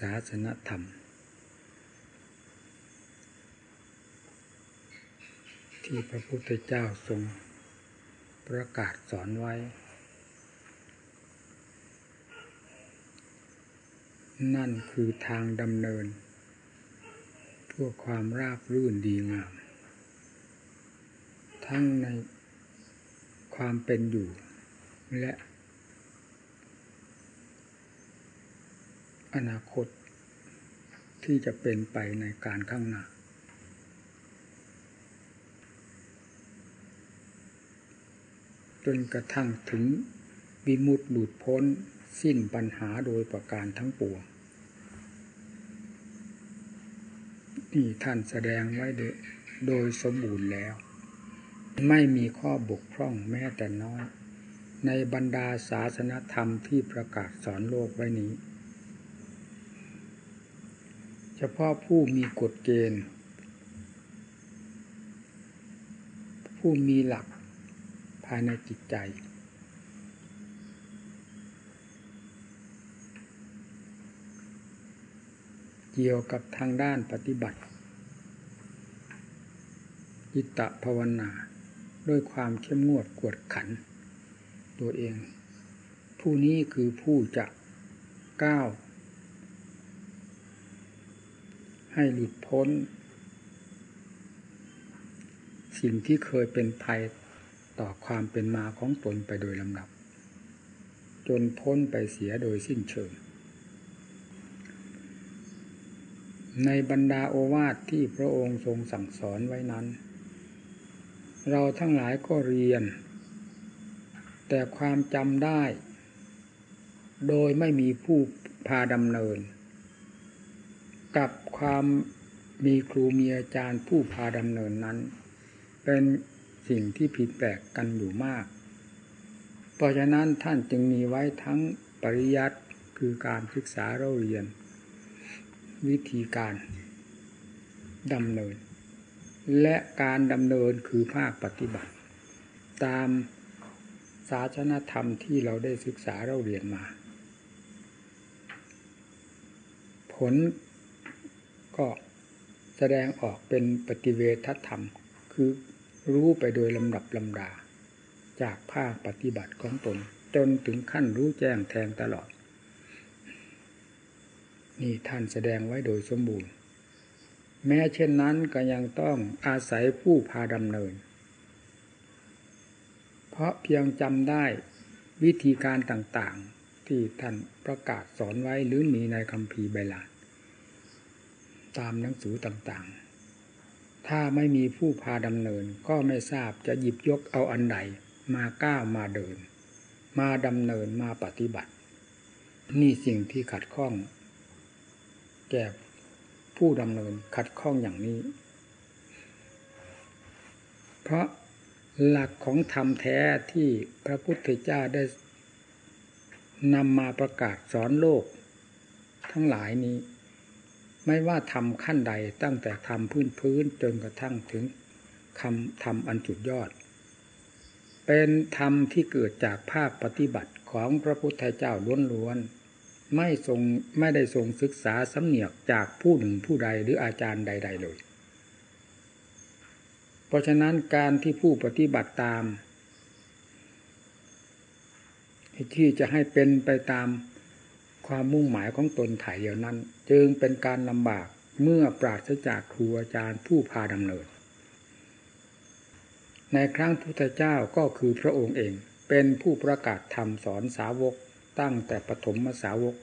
ศาสนธรรม ที่พระพุทธเจ้าทรงประกาศสอนไว้ นั่นคือทางดำเนิน เพื่อความราบรื่นดีงาม ทั้งในความเป็นอยู่และ อนาคตที่จะเป็นไปในการข้างหน้า จนกระทั่งถึงวิมุตติหลุดพ้นสิ้นปัญหาโดยประการทั้งปวงนี่ท่านแสดงไว้โดยสมบูรณ์แล้ว ไม่มีข้อบกพร่องแม้แต่น้อย ในบรรดาศาสนธรรมที่ประกาศสอนโลกไว้นี้ เฉพาะผู้มีกฎเกณฑ์ ผู้มีหลักภายในจิตใจ เกี่ยวกับทางด้านปฏิบัติจิตตภาวนา ด้วยความเข้มงวดกวดขัน ตัวเอง ผู้นี้คือผู้จะก้าว ให้หลุดพ้น สิ่งที่เคยเป็นภัยต่อความเป็นมาของตนไปโดยลำดับ จนพ้นไปเสียโดยสิ้นเชิง ในบรรดาโอวาทที่พระองค์ทรงสั่งสอนไว้นั้น เราทั้งหลายก็เรียน แต่ความจำได้ โดยไม่มีผู้พาดำเนิน กับความมีครูมีอาจารย์ผู้พาดำเนินนั้น เป็นสิ่งที่ผิดแปลกกันอยู่มาก เพราะฉะนั้นท่านจึงมีไว้ทั้งปริยัติคือการศึกษาเราเรียน วิธีการดำเนิน และการดำเนินคือภาคปฏิบัติ ตามศาสนธรรมที่เราได้ศึกษาเราเรียนมา ผล ก็แสดงออกเป็นปฏิเวทธรรม คือรู้ไปโดยลำดับลำดา จากภาคปฏิบัติของตน จนถึงขั้นรู้แจ้งแทงตลอด นี่ท่านแสดงไว้โดยสมบูรณ์ แม้เช่นนั้นก็ยังต้องอาศัยผู้พาดำเนิน เพราะเพียงจำได้วิธีการต่างๆ ที่ท่านประกาศสอนไว้หรือมีในคำพีใบลาน ตามหนังสือต่างๆ ถ้าไม่มีผู้พาดำเนินก็ไม่ทราบจะหยิบยกเอาอันใดมาก้าวมาเดิน มาดำเนินมาปฏิบัติ นี่สิ่งที่ขัดข้อง แก่ผู้ดำเนินขัดข้องอย่างนี้ เพราะหลักของธรรมแท้ที่พระพุทธเจ้าได้นำมาประกาศสอนโลก ทั้งหลายนี้ ไม่ว่าทำขั้นใดตั้งแต่ทำพื้นพื้นจนกระทั่งถึงคำทำอันจุดยอด เป็นธรรมที่เกิดจากภาคปฏิบัติของพระพุทธเจ้าล้วนๆไม่ทรงไม่ได้ทรงศึกษาสำเนียกจากผู้หนึ่งผู้ใดหรืออาจารย์ใด ๆ เลย เพราะฉะนั้นการที่ผู้ปฏิบัติตามที่จะให้เป็นไปตาม ความมุ่งหมายของตนถ่ายเดียวนั้น จึงเป็นการลำบากเมื่อปราศจากครูอาจารย์ผู้พาดำเนิน ในครั้งพุทธเจ้าก็คือพระองค์เองเป็นผู้ประกาศธรรมสอนสาวกตั้งแต่ปฐมมาสาวก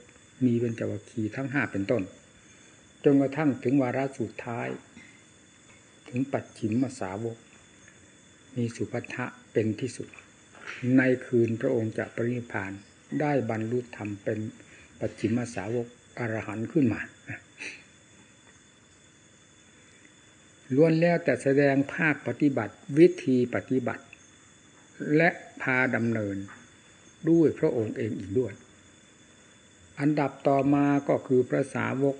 มีเป็นจวัคีทั้งห้าเป็นต้น จนกระทั่งถึงวาระสุดท้าย ถึงปัจฉิมมาสาวก มีสุภัทะเป็นที่สุด ในคืนพระองค์จะปรินิพานได้บรรลุธรรมเป็น ปัจฉิมสาวกอรหันขึ้นมาล้วนแล้วแต่แสดงภาคปฏิบัติวิธีปฏิบัติ และพาดำเนินด้วยพระองค์เองอีกด้วย อันดับต่อมาก็คือพระสาวก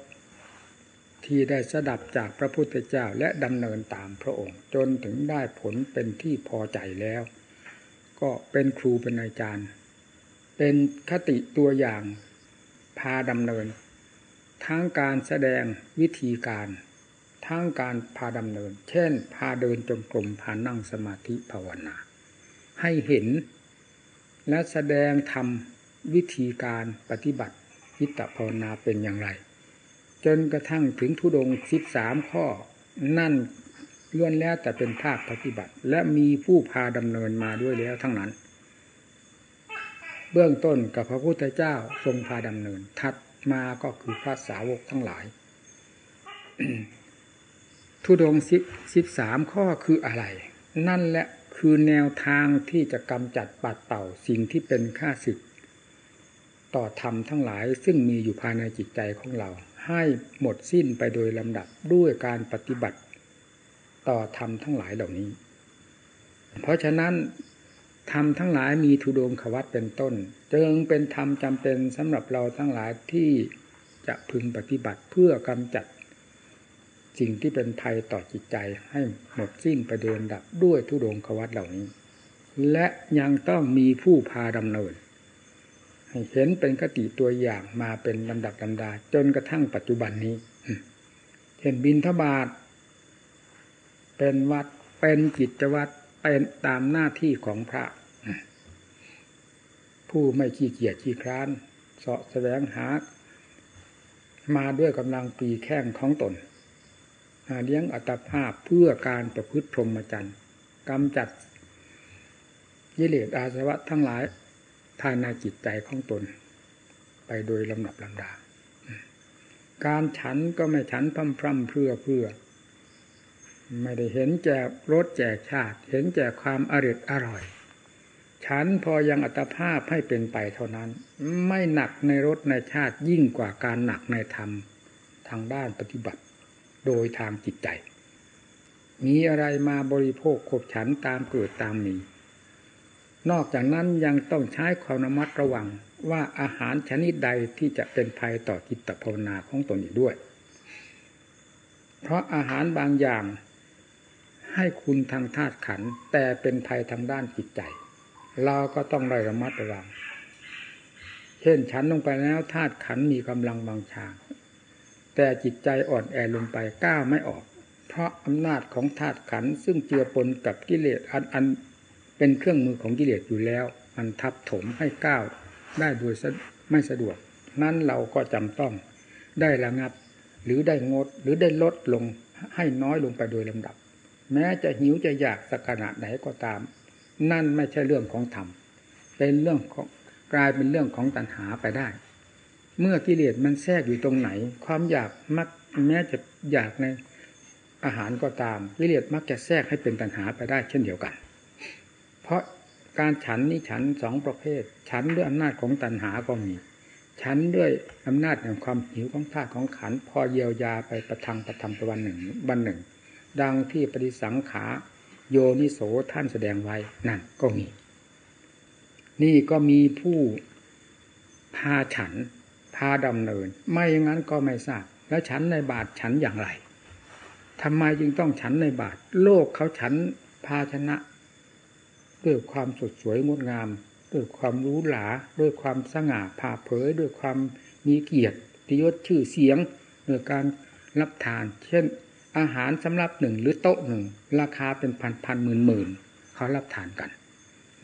ที่ได้สดับจากพระพุทธเจ้าและดำเนินตามพระองค์ จนถึงได้ผลเป็นที่พอใจแล้ว ก็เป็นครูเป็นอาจารย์ เป็นคติตัวอย่าง พาดำเนิน ทั้งการแสดงวิธีการ ทั้งการพาดำเนิน เช่น พาเดินจงกรมพานั่งสมาธิภาวนา ให้เห็น และแสดงทำวิธีการปฏิบัติวิตภาวนาเป็นอย่างไร จนกระทั่งถึงทุดงสิบสามข้อ นั่นล้วนแล้วแต่เป็นภาคปฏิบัติ และมีผู้พาดำเนินมาด้วยแล้วทั้งนั้น บื้องต้นกับพระพุทธเจ้าทรงพาดำเนินทัดมาก็คือพระสาวกทั้งหลาย ทุดงสิบสิบสามข้อคืออะไร นั่นแหละคือแนวทางที่จะกำจัดปัดเป่าสิ่งที่เป็นค่าศึก ต่อธรรมทั้งหลายซึ่งมีอยู่ภายในจิตใจของเรา ให้หมดสิ้นไปโดยลำดับด้วยการปฏิบัติ ต่อธรรมทั้งหลายเหล่านี้ เพราะฉะนั้น ธรรมทั้งหลายมีทุดงขวัตเป็นต้น จึงเป็นธรรมจำเป็นสำหรับเราทั้งหลายที่จะพึงปฏิบัติเพื่อกำจัด สิ่งที่เป็นภัยต่อจิตใจให้หมดสิ้นไปเดินดับด้วยทุดงขวัตเหล่านี้ และยังต้องมีผู้พาดำเนินให้เห็นเป็นคติตัวอย่างมาเป็นลำดับลำดา จนกระทั่งปัจจุบันนี้เห็นบินทบาทเป็นวัดเป็นกิจวัตรเป็นตามหน้าที่ของพระ ผู้ไม่ขี้เกียจขี้คร้านเสาะแสวงหา มาด้วยกำลังปีแข้งของตนเลี้ยงอัตภาพเพื่อการประพฤติพรหมจรรย์กำจัดยิเลสอาสวะทั้งหลายภายในจิตใจของตน ไปโดยลำดับลำดา การฉันก็ไม่ฉันพร่ำพร่ำเพื่อเพื่อ ไม่ได้เห็นแจกรสแจกชาติ เห็นแจกความอร่อยอร่อย ฉันพอยังอัตภาพให้เป็นไปเท่านั้น ไม่หนักในรถในชาติยิ่งกว่าการหนักในธรรมทางด้านปฏิบัติ โดยทางจิตใจ มีอะไรมาบริโภคขบฉันตามเกิดตามมี นอกจากนั้นยังต้องใช้ความระมัดระวังว่าอาหารชนิดใดที่จะเป็นภัยต่อจิตภาวนาของตนอีกด้วย เพราะอาหารบางอย่างให้คุณทางธาตุขันแต่เป็นภัยทางด้านจิตใจ เราก็ต้องได้ระมัดระวัง เช่นฉันลงไปแล้วธาตุขันมีกำลังบางชาแต่จิตใจอ่อนแอลงไปก้าวไม่ออก เพราะอำนาจของธาตุขันซึ่งเจือปนกับกิเลสอันอันเป็นเครื่องมือของกิเลสอยู่แล้ว มันทับถมให้ก้าวได้โดยไม่สะดวก นั้นเราก็จำต้องได้ระงับ หรือได้งดหรือได้ลดลงให้น้อยลงไปโดยลำดับ แม้จะหิวจะอยากสักขนาดไหนก็ตาม นั่นไม่ใช่เรื่องของธรรม เป็นเรื่องของกลายเป็นเรื่องของตัณหาไปได้ เมื่อกิเลสมันแทรกอยู่ตรงไหน ความอยากมักแม้จะอยากในอาหารก็ตามกิเลสมักจะแทรกให้เป็นตัณหาไปได้เช่นเดียวกัน เพราะการฉันนี่ฉันสองประเภท ฉันด้วยอำนาจของตัณหาก็มี ฉันด้วยอำนาจแห่งความหิวของธาตุของขันพอเยียวยาไปประทังประทำประวันหนึ่งวันหนึ่ง ดังที่ปฏิสังขา โยนิโสท่านแสดงไว้นั่นก็มี นี่ก็มีผู้พาฉัน พาดำเนิน ไม่อย่างนั้นก็ไม่ทราบแล้วฉันในบาทฉันอย่างไรทำไมจึงต้องฉันในบาท โลกเขาฉันภาชนะ ด้วยความสดสวยงดงาม ด้วยความรู้หลา ด้วยความสง่าผ่าเผย ด้วยความมีเกียรติยศชื่อเสียงด้วยการรับทาน เช่น อาหารสำหรับหนึ่งหรือโต๊ะหนึ่งราคาเป็นพันพันหมื่นหมื่นเขารับทานกัน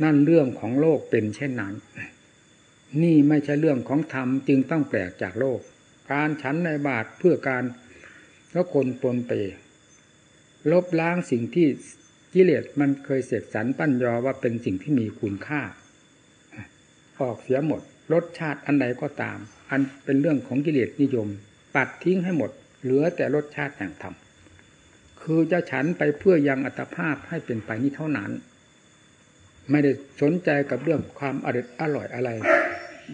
นั่นเรื่องของโลกเป็นเช่นนั้น นี่ไม่ใช่เรื่องของธรรมจึงต้องแปลกจากโลก การฉันในบาทเพื่อการแล้วคนปนเปลบล้างสิ่งที่กิเลสมันเคยเสกสรรปั้นยอว่าเป็นสิ่งที่มีคุณค่า ออกเสียหมด รสชาติอันใดก็ตาม อันเป็นเรื่องของกิเลสนิยม ปัดทิ้งให้หมด เหลือแต่รสชาติแห่งธรรม คือจะฉันไปเพื่อยังอัตภาพให้เป็นไปนี้เท่านั้น ไม่ได้สนใจกับเรื่องความอร่อยอร่อยอะไร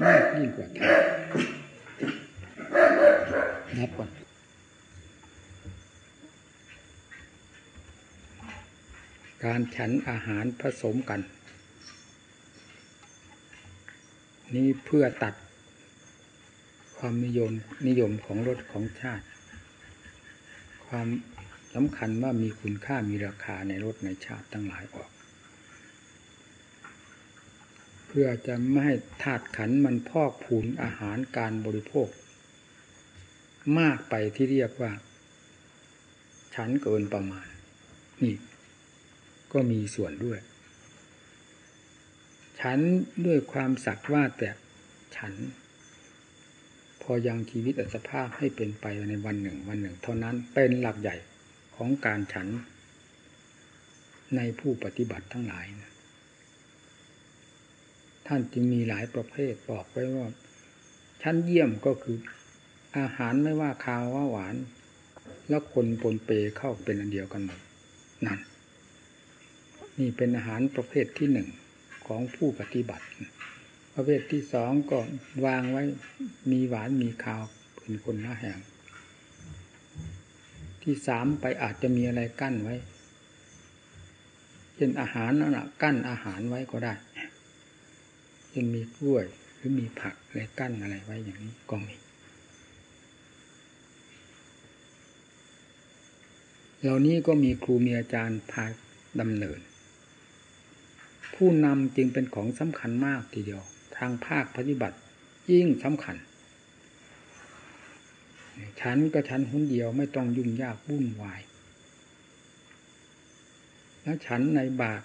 มากยิ่งกว่าทนับก่อนการฉันอาหารผสมกัน นี่เพื่อตัดความนิยมนิยมของรสของชาติ ความ สำคัญว่ามีคุณค่ามีราคาในรถในชาติตั้งหลายออก เพื่อจะไม่ให้ธาตุขันมันพอกผูนอาหารการบริโภค มากไปที่เรียกว่าฉันเกินประมาณ นี่ ก็มีส่วนด้วย ฉันด้วยความสักว่าแต่ฉัน พอยังชีวิตอัตภาพให้เป็นไปในวันหนึ่งวันหนึ่ง เท่านั้นเป็นหลักใหญ่ ของการฉัน ในผู้ปฏิบัติทั้งหลายนะท่านจึงมีหลายประเภทบอกไว้ว่า ชั้นเยี่ยมก็คือ อาหารไม่ว่าคาวว่าหวาน แล้วคนปนเปเข้าเป็นอันเดียวกันหมดนั่น นี่เป็นอาหารประเภทที่หนึ่งของผู้ปฏิบัติ ประเภทที่สองก็วางไว้มีหวานมีคาวเป็นคนละแห่ง ที่สามไปอาจจะมีอะไรกั้นไว้ เช่นอาหารนั่นแหะกั้นอาหารไว้ก็ได้เช่นมีกล้วยหรือมีผักอะไรกั้นอะไรไว้อย่างนี้ก็มีเหล่านี้ก็มีครูมีอาจารย์พาดำเนิน ผู้นำจึงเป็นของสำคัญมากทีเดียว ทางภาคปฏิบัติยิ่งสำคัญ ฉันก็ฉันหุนเดียวไม่ต้องยุ่งยากวุ่นวาย แล้วฉันในบาท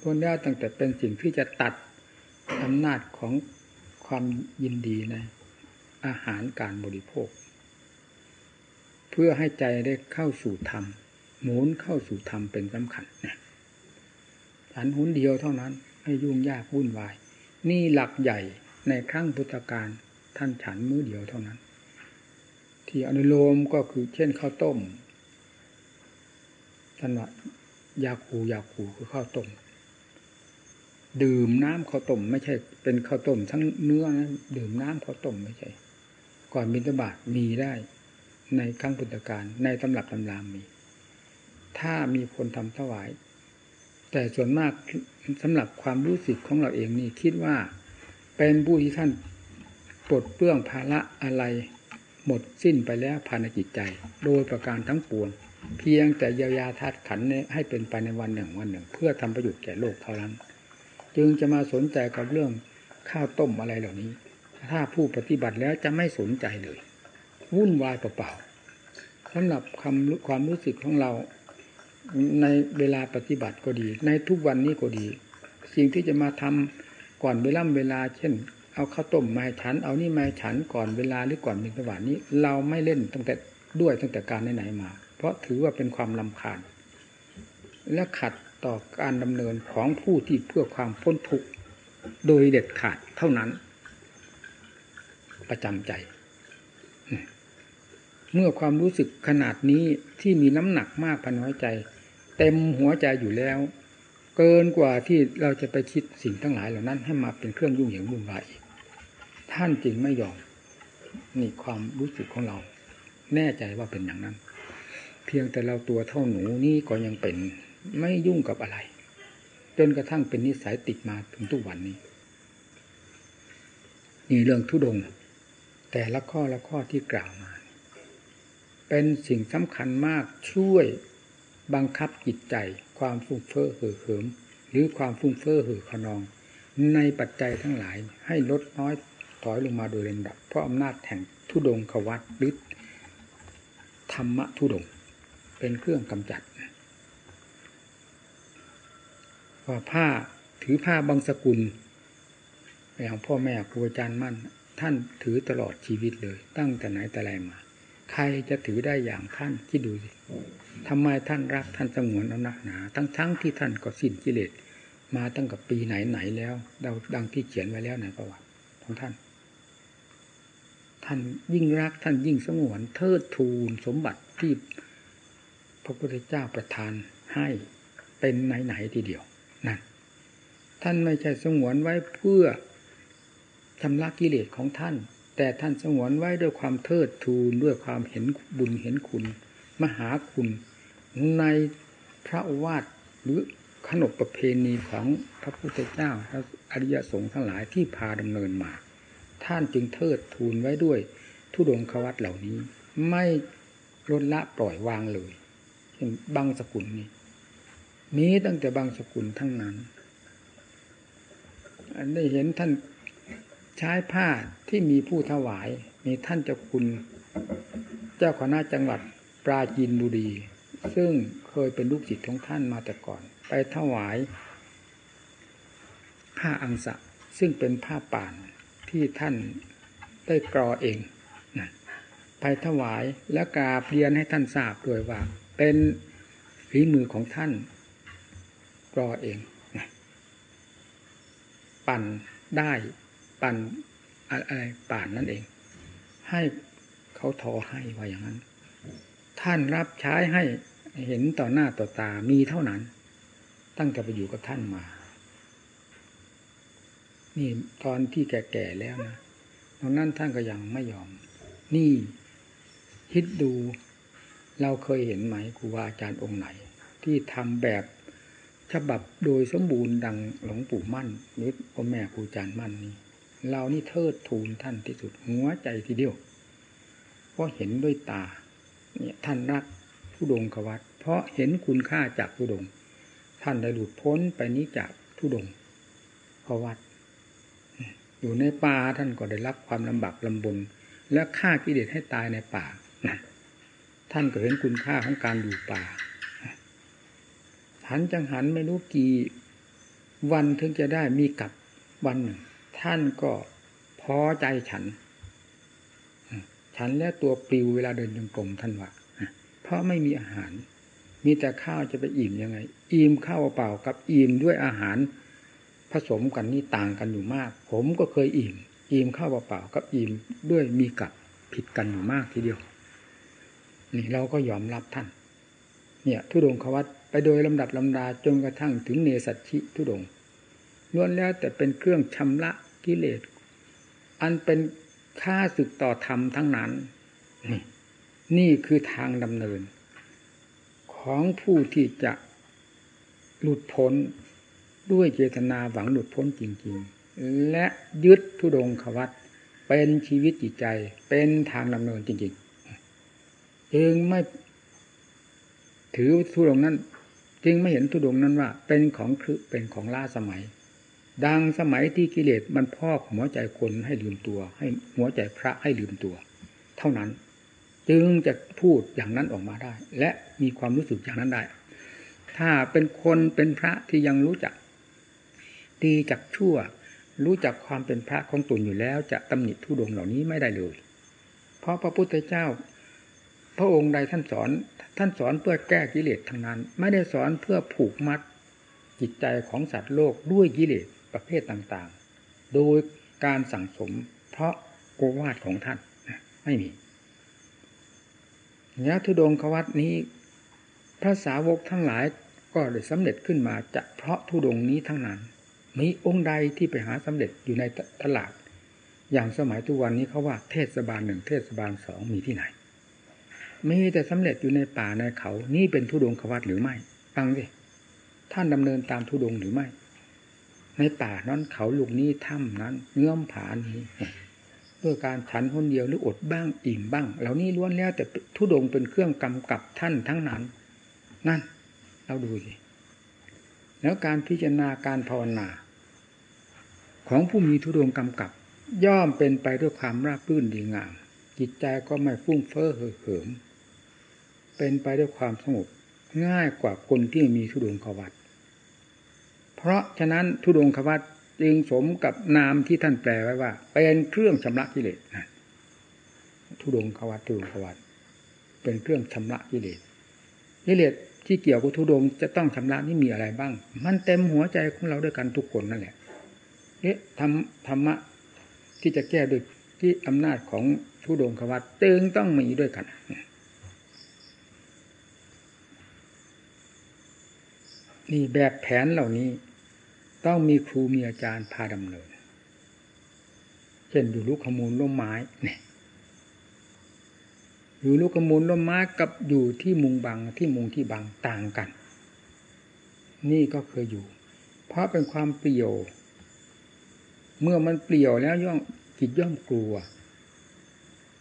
พวกนี้ตั้งแต่เป็นสิ่งที่จะตัดอำนาจของความยินดีในอาหารการบริโภค เพื่อให้ใจได้เข้าสู่ธรรมหมุนเข้าสู่ธรรมเป็นสำคัญนะฉันหุนเดียวเท่านั้น ให้ยุ่งยากวุ่นวาย นี่หลักใหญ่ในครั้งพุทธกาล ท่านฉันมื้อเดียวเท่านั้น ที่อนุโลมก็คือเช่นข้าวต้มท่านว่ายาคูยาคูคือข้าวต้มดื่มน้ำข้าวต้มไม่ใช่ เป็นข้าวต้มทั้งเนื้อนะดื่มน้ำข้าวต้มไม่ใช่ ก่อนบิณฑบาตมีได้ ในครั้งพุทธกาลในตำรับตำรามมี ถ้ามีคนทำถวาย แต่ส่วนมากสำหรับความรู้สึกของเราเองนี่คิดว่า เป็นผู้ที่ท่าน ปลดเปลื้องภาระอะไร หมดสิ้นไปแล้วภายในจิตใจ โดยประการทั้งปวง เพียงแต่เยียวยาธาตุขันให้เป็นไปในวันหนึ่งวันหนึ่ง เพื่อทำประโยชน์แก่โลกเท่านั้น จึงจะมาสนใจกับเรื่องข้าวต้มอะไรเหล่านี้ ถ้าผู้ปฏิบัติแล้วจะไม่สนใจเลย วุ่นวายเปล่าๆสำหรับความความรู้สึกของเราในเวลาปฏิบัติก็ดี ในทุกวันนี้ก็ดี สิ่งที่จะมาทำก่อนเวลาเวลา เช่น เอาข้าวต้มมาฉัน เอานี่มาฉันก่อนเวลาหรือก่อนบิณฑบาตนี้ เราไม่เล่นตั้งแต่ด้วยตั้งแต่การไหนๆมา เพราะถือว่าเป็นความลำคาญ และขัดต่อการดำเนินของผู้ที่เพื่อความพ้นทุกข์โดยเด็ดขาดเท่านั้น ประจำใจ เมื่อความรู้สึกขนาดนี้ที่มีน้ำหนักมากพันหัวใจ เต็มหัวใจอยู่แล้ว เกินกว่าที่เราจะไปคิดสิ่งทั้งหลายเหล่านั้นให้มาเป็นเครื่องยุ่งเหยิงวุ่นวายอีก ท่านจึงไม่ยอมนี่ความรู้สึกของเรา แน่ใจว่าเป็นอย่างนั้น เพียงแต่เราตัวเท่าหนูนี่ก็ยังเป็น ไม่ยุ่งกับอะไร จนกระทั่งเป็นนิสัยติดมาถึงทุกวันนี้ นี่เรื่องทุดง แต่ละข้อละข้อที่กล่าวมา เป็นสิ่งสำคัญมากช่วยบังคับจิตใจ ความฟุ้งเฟ้อเห่อเหิม หรือความฟุ้งเฟ้อเห่อขนอง ในปัจจัยทั้งหลายให้ลดน้อย ถอยลงมาโดยลำดับ เพราะอำนาจแห่งทุดงขวัตหรือธรรมะทุดง เป็นเครื่องกำจัดว่าผ้าถือผ้าบางสกุลอย่างพ่อแม่ครูอาจารย์มั่น ท่านถือตลอดชีวิตเลย ตั้งแต่ไหนแต่ไรมา ใครจะถือได้อย่างท่านที่ดูสิทำไมท่านรักท่านสงวนเอานักหนา ทั้งทั้งที่ท่านก็สิ้นกิเลสมาตั้งกับปีไหนไหนแล้วดังที่เขียนไว้แล้วในประวัติของท่าน ท่านยิ่งรักท่านยิ่งสงวนเทิดทูนสมบัติที่พระพุทธเจ้าประทานให้เป็นไหนไหนทีเดียวนั่นท่านไม่ใช่สงวนไว้เพื่อชำระกิเลสของท่าน แต่ท่านสงวนไว้ด้วยความเทิดทูนด้วยความเห็นบุญเห็นคุณ มหาคุณในพระวาทหรือขนบประเพณีของพระพุทธเจ้าพระอริยสงฆ์ทั้งหลายที่พาดำเนินมา ท่านจึงเทิดทูนไว้ด้วยทุดงควัตเหล่านี้ ไม่ลดละปล่อยวางเลยเช่นบางสกุลนี้มีตั้งแต่บางสกุลทั้งนั้น อันได้เห็นท่านใช้ผ้าที่มีผู้ถวาย มีท่านเจ้าคุณ เจ้าคณะจังหวัดปราจีนบุรี ซึ่งเคยเป็นลูกศิษย์ของท่านมาแต่ก่อน ไปถวายผ้าอังสะ ซึ่งเป็นผ้าป่าน ที่ท่านได้กรอเองไปถวายและกราบเรียนให้ท่านทราบด้วยว่า เป็นฝีมือของท่านกรอเองปั่นได้ปั่นอะไรป่านนั่นเอง ให้เขาทอให้ว่าอย่างนั้น ท่านรับใช้ให้เห็นต่อหน้าต่อตามีเท่านั้น ตั้งแต่ไปอยู่กับท่านมา นี่ตอนที่แก่ๆแล้วนะตอนนั้นท่านก็ยังไม่ยอม นี่คิดดูเราเคยเห็นไหมครูบาอาจารย์องค์ไหน ที่ทำแบบฉบับโดยสมบูรณ์ดังหลวงปู่มั่นหรือพ่อแม่ครูอาจารย์มั่นนี่เรานี่เทิดทูนท่านที่สุดหัวใจทีเดียวเพราะเห็นด้วยตา เนี่ยท่านรักผู้ดงขวัตเพราะเห็นคุณค่าจากผู้ดง ท่านได้หลุดพ้นไปนี้จากผู้ดงขวัต อยู่ในป่าท่านก็ได้รับความลำบากลำบน และฆ่ากิเลสให้ตายในป่าท่านก็เห็นคุณค่าของการอยู่ป่าหันจังหันไม่รู้กี่วันถึงจะได้มีกับวันหนึ่ง ท่านก็พอใจฉัน ฉันและตัวปลิวเวลาเดินจงกรมท่านว่าเพราะไม่มีอาหาร มีแต่ข้าวจะไปอิ่มยังไง อิ่มข้าวเปล่ากับอิ่มด้วยอาหาร ผสมกันนี่ต่างกันอยู่มาก ผมก็เคยอิ่ม อิ่มข้าวเปล่ากับอิ่มด้วยมีกับผิดกันอยู่มากทีเดียว นี่เราก็ยอมรับท่าน เนี่ยทุดงควัตไปโดยลำดับลำดาจนกระทั่งถึงเนสัชชิทุดงล้วนแล้วแต่เป็นเครื่องชำระกิเลส อันเป็นค่าศึกต่อธรรมทั้งนั้น นี่นี่คือทางดำเนิน ของผู้ที่จะหลุดพ้น ด้วยเจตนาหวังหลุดพ้นจริง ๆ และยึดทุดงควัตเป็นชีวิตจิตใจ เป็นทางดำเนินจริงๆจึงไม่ถือทุดงนั้น จึงไม่เห็นทุดงนั้นว่า เป็นของคือเป็นของล่าสมัย ดังสมัยที่กิเลสมันพอกหัวใจคนให้ลืมตัว ให้หัวใจพระให้ลืมตัว เท่านั้น จึงจะพูดอย่างนั้นออกมาได้ และมีความรู้สึกอย่างนั้นได้ ถ้าเป็นคนเป็นพระที่ยังรู้จัก ดีจักชั่ว รู้จักความเป็นพระของตนอยู่แล้ว จะตำหนิทุดงเหล่านี้ไม่ได้เลย เพราะพระพุทธเจ้า พระองค์ใดท่านสอน ท่านสอนเพื่อแก้กิเลสทั้งนั้น ไม่ได้สอนเพื่อผูกมัดจิตใจของสัตว์โลกด้วยกิเลสประเภทต่างๆ โดยการสั่งสม เพราะโกวาทของท่านไม่มีเนี้ยทุดงควัตนี้พระสาวกทั้งหลายก็ได้สำเร็จขึ้นมาจะเพราะทุดงนี้ทั้งนั้น มีองค์ใดที่ไปหาสำเร็จอยู่ในตลาด อย่างสมัยทุกวันนี้เขาว่าเทศบาลหนึ่งเทศบาลสองมีที่ไหนมีแต่สำเร็จอยู่ในป่าในเขา นี่เป็นทุดงควัตหรือไม่ ฟังสิท่านดำเนินตามทุดงหรือไม่ ในป่านั้นเขาลูกนี้ถ้ำนั้น เงื่อมผานี้ด้วยการฉันคนเดียวหรืออดบ้างอิ่มบ้าง เหล่านี้ล้วนแล้วแต่ทุดงเป็นเครื่องกำกับท่านทั้งนั้น นั่น เราดูสิ แล้วการพิจารณาการภาวนา ของผู้มีทุดงกำกับ ย่อมเป็นไปด้วยความราบรื่นดีงาม จิตใจก็ไม่ฟุ้งเฟ้อเห่อเหิม เป็นไปด้วยความสงบง่ายกว่าคนที่มีทุดงควัตเพราะฉะนั้นทุดงควัตจึงสมกับนามที่ท่านแปลไว้ว่า เป็นเครื่องชำระกิเลสทุดงควัตทุดงควัตเป็นเครื่องชำระกิเลสกิเลส ที่เกี่ยวกับทุดงจะต้องชำระนี่มีอะไรบ้าง มันเต็มหัวใจของเราด้วยกันทุกคนนั่นแหละเอ๊ะธรรมธรรมะที่จะแก้ด้วยที่อำนาจของทุดงควัตจึงต้องมีด้วยกันนี่แบบแผนเหล่านี้ ต้องมีครูมีอาจารย์พาดำเนิน เช่นอยู่ลูกขมูลร่มไม้เนี่ย อยู่ลูกขมูลร่มไม้กับอยู่ที่มุงบังที่มุงที่บังต่างกัน นี่ก็เคยอยู่ เพราะเป็นความเปลี่ยว เมื่อมันเปลี่ยวแล้วย่อมจิตย่อมกลัว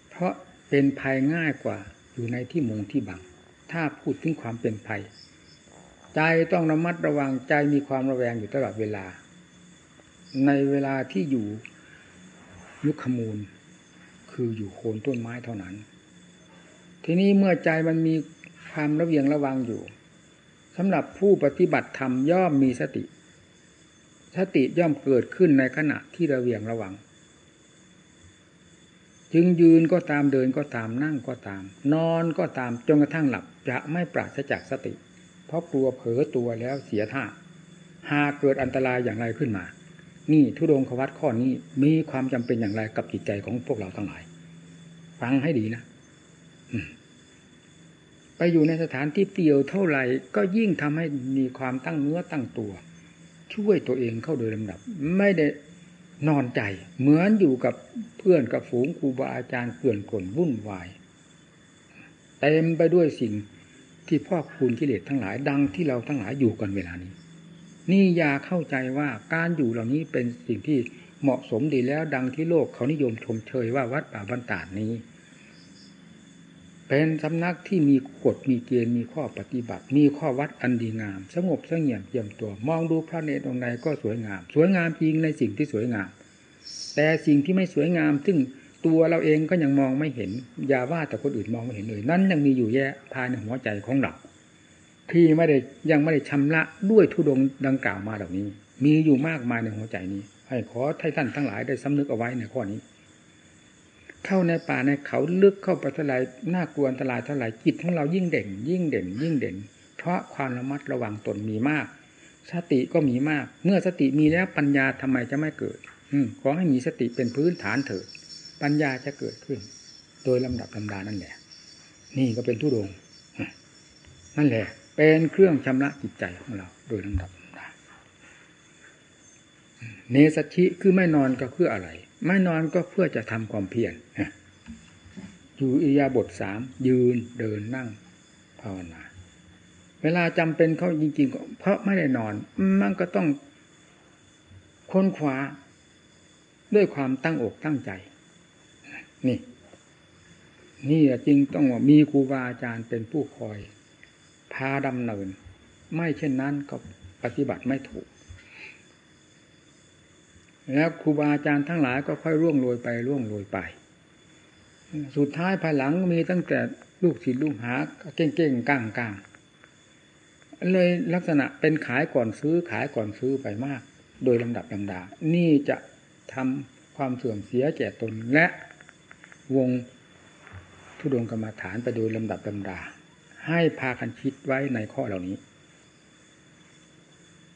เพราะเป็นภัยง่ายกว่าอยู่ในที่มุงที่บัง ถ้าพูดถึงความเป็นภัย ใจต้องระมัดระวังใจมีความระแวงอยู่ตลอดเวลา ในเวลาที่อยู่ยุคขมูล คืออยู่โคนต้นไม้เท่านั้น ทีนี้เมื่อใจมันมีความระเวียงระวังอยู่สำหรับผู้ปฏิบัติธรรมย่อมมีสติ สติย่อมเกิดขึ้นในขณะที่ระเวียงระวัง จึงยืนก็ตามเดินก็ตามนั่งก็ตาม นอนก็ตามจนกระทั่งหลับจะไม่ปราศจากสติ เพราะกลัวเผลอตัวแล้วเสียท่าหากเกิดอันตรายอย่างไรขึ้นมา นี่ทุดงควัตข้อนี้มีความจำเป็นอย่างไรกับจิตใจของพวกเราทั้งหลาย ฟังให้ดีนะ ไปอยู่ในสถานที่เปี่ยวเท่าไหร่ ก็ยิ่งทำให้มีความตั้งเนื้อตั้งตัว ช่วยตัวเองเข้าโดยลำดับ ไม่ได้นอนใจ เหมือนอยู่กับเพื่อนกับฝูงครูบาอาจารย์เกลื่อนกล่นวุ่นวายเต็มไปด้วยสิ่งที่พ่อคูณกิเลสทั้งหลายดังที่เราทั้งหลายอยู่กันเวลานี้ นี่อย่าเข้าใจว่าการอยู่เหล่านี้เป็นสิ่งที่เหมาะสมดีแล้วดังที่โลกเขานิยมชมเชยว่าวัดป่าบันตาดนี้ เป็นสำนักที่มีกฎมีเกณฑ์มีข้อปฏิบัติ มีข้อวัดอันดีงาม สงบสงเงียมเยี่ยมตัว มองดูพระเนตรองใดก็สวยงาม สวยงามจริงในสิ่งที่สวยงาม แต่สิ่งที่ไม่สวยงาม ซึ่งตัวเราเองก็ยังมองไม่เห็น อย่าว่าแต่คนอื่นมองไม่เห็นเลย นั่นยังมีอยู่แย่ภายในหัวใจของเราที่ไม่ได้ยังไม่ได้ชำระด้วยทุดงดังกล่าวมาเหล่านี้ มีอยู่มากมายในหัวใจนี้ ให้ขอให้ท่านทั้งหลายได้สำนึกเอาไว้ในข้อนี้ เข้าในป่าในเขาลึกเข้าไปเท่าไรน่ากลัวอันตรายเท่าไรจิตของเรายิ่งเด่น ยิ่งเด่น ยิ่งเด่น เพราะความระมัดระวังตนมีมาก สติก็มีมาก เมื่อสติมีแล้วปัญญาทำไมจะไม่เกิด อืขอให้มีสติเป็นพื้นฐานเถิดปัญญาจะเกิดขึ้น โดยลำดับลำดานั่นแหละ นี่ก็เป็นทุดงนั่นแหละ เป็นเครื่องชำระจิตใจของเรา โดยลำดับลำดาเนสชิคือไม่นอนก็เพื่ออะไร ไม่นอนก็เพื่อจะทำความเพียรอยู่อิยาบทสามยืนเดินนั่งภาวนา เวลาจำเป็นเขาจริงๆก็เพราะไม่ได้นอน มันก็ต้องค้นคว้าด้วยความตั้งอกตั้งใจ นี่ นี่จริงต้องมีครูบาอาจารย์เป็นผู้คอย พาดำเนิน ไม่เช่นนั้นก็ปฏิบัติไม่ถูก แล้วครูบาอาจารย์ทั้งหลายก็ค่อยร่วงโรยไปร่วงโรยไป สุดท้ายภายหลังมีตั้งแต่ลูกศิษย์ลูกหาเก่งเก่งก้างก้างเลยลักษณะเป็นขายก่อนซื้อขายก่อนซื้อไปมาก โดยลำดับลำดา นี่จะทำความเสื่อมเสียแก่ตนและวงทุดงกรรมฐานไปโดยลำดับลำดา ให้พากันคิดไว้ในข้อเหล่านี้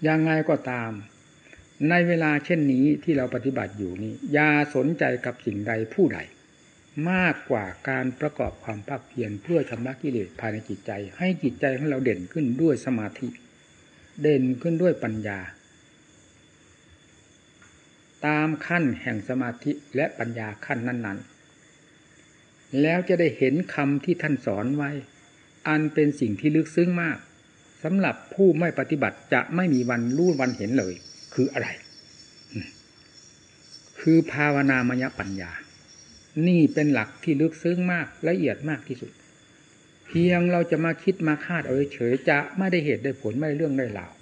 ยังไงก็ตาม ในเวลาเช่นนี้ที่เราปฏิบัติอยู่นี้อย่าสนใจกับสิ่งใดผู้ใด มากกว่าการประกอบความภาคเพียรเพื่อชำระกิเลสภายในจิตใจ ให้จิตใจของเราเด่นขึ้นด้วยสมาธิ เด่นขึ้นด้วยปัญญา ตามขั้นแห่งสมาธิและปัญญาขั้นนั้น ๆ แล้วจะได้เห็นคำที่ท่านสอนไว้ อันเป็นสิ่งที่ลึกซึ้งมากสำหรับผู้ไม่ปฏิบัติจะไม่มีวันรู้วันเห็นเลย คืออะไร คือภาวนามยปัญญา นี่เป็นหลักที่ลึกซึ้งมากละเอียดมากที่สุด เพียงเราจะมาคิดมาคาดเอาเฉยจะไม่ได้เหตุได้ผลไม่เรื่องได้ราว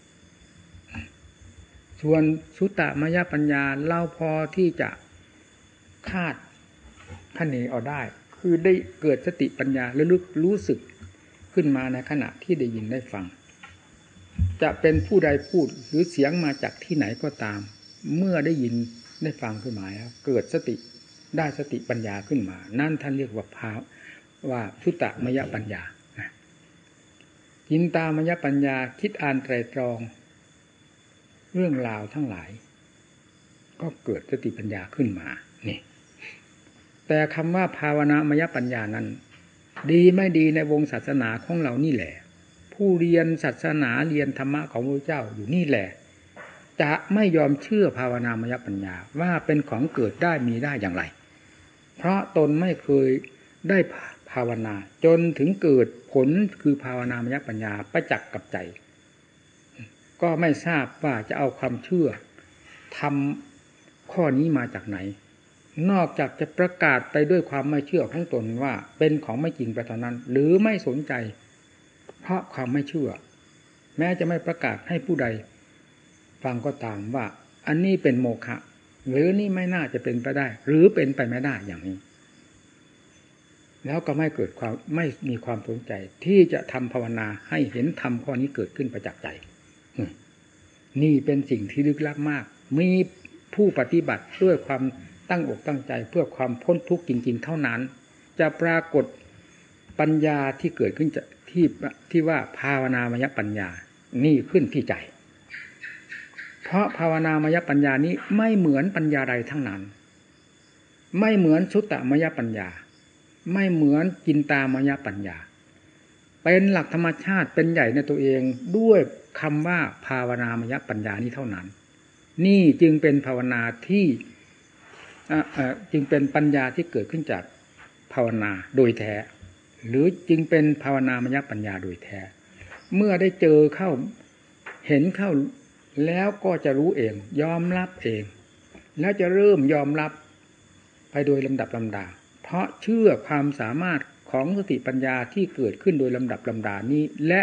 ส่วนสุตตมยปัญญาเราพอที่จะคาดคะเนเอาได้ คือได้เกิดสติปัญญาและลึกรู้สึกขึ้นมาในขณะที่ได้ยินได้ฟัง จะเป็นผู้ใดพูดหรือเสียงมาจากที่ไหนก็ตาม เมื่อได้ยินได้ฟังขึ้นมาแล้วเกิดสติได้สติปัญญาขึ้นมา นั่นท่านเรียกว่าภาวว่าสุตตมยปัญญาจินตามยปัญญาคิดอ่านไตรตรอง เรื่องราวทั้งหลาย ก็เกิดสติปัญญาขึ้นมานี่แต่คำว่าภาวนามยปัญญานั้น ดีไม่ดีในวงศาสนาของเรานี่แหละ ผู้เรียนศาสนาเรียนธรรมะของพระเจ้าอยู่นี่แหละ จะไม่ยอมเชื่อภาวนามยปัญญาว่าเป็นของเกิดได้มีได้อย่างไร เพราะตนไม่เคยได้ภาวนา จนถึงเกิดผลคือภาวนามยปัญญาประจักษ์กับใจ ก็ไม่ทราบว่าจะเอาความเชื่อทำข้อนี้มาจากไหน นอกจากจะประกาศไปด้วยความไม่เชื่อของตนว่าเป็นของไม่จริงไปเท่านั้น หรือไม่สนใจ เพราะความไม่เชื่อ แม้จะไม่ประกาศให้ผู้ใด ฟังก็ตามว่า อันนี้เป็นโมฆะหรือนี่ไม่น่าจะเป็นไปได้ หรือเป็นไปไม่ได้อย่างนี้ แล้วก็ไม่เกิดความไม่มีความสนใจ ที่จะทำภาวนาให้เห็นธรรมข้อนี้เกิดขึ้นประจักษ์ใจ นี่เป็นสิ่งที่ลึกลับมาก มีผู้ปฏิบัติด้วยความตั้งอกตั้งใจเพื่อความพ้นทุกข์จริง ๆ เท่านั้น จะปรากฏปัญญาที่เกิดขึ้นจะ ที่ที่ว่าภาวนามยปัญญา นี่ขึ้นที่ใจ เพราะภาวนามยปัญญานี้ไม่เหมือนปัญญาใดทั้งนั้น ไม่เหมือนสุตตมยปัญญา ไม่เหมือนกินตามยปัญญา เป็นหลักธรรมชาติเป็นใหญ่ในตัวเองด้วยคำว่าภาวนามยปัญญานี้เท่านั้น นี่จึงเป็นภาวนาที่จึงเป็นปัญญาที่เกิดขึ้นจากภาวนาโดยแท้ หรือจึงเป็นภาวนามยปัญญาโดยแท้ เมื่อได้เจอเข้าเห็นเข้าแล้วก็จะรู้เอง ยอมรับเอง แล้วจะเริ่มยอมรับไปโดยลำดับลำดา เพราะเชื่อความสามารถของสติปัญญาที่เกิดขึ้นโดยลำดับลำดานี้ และ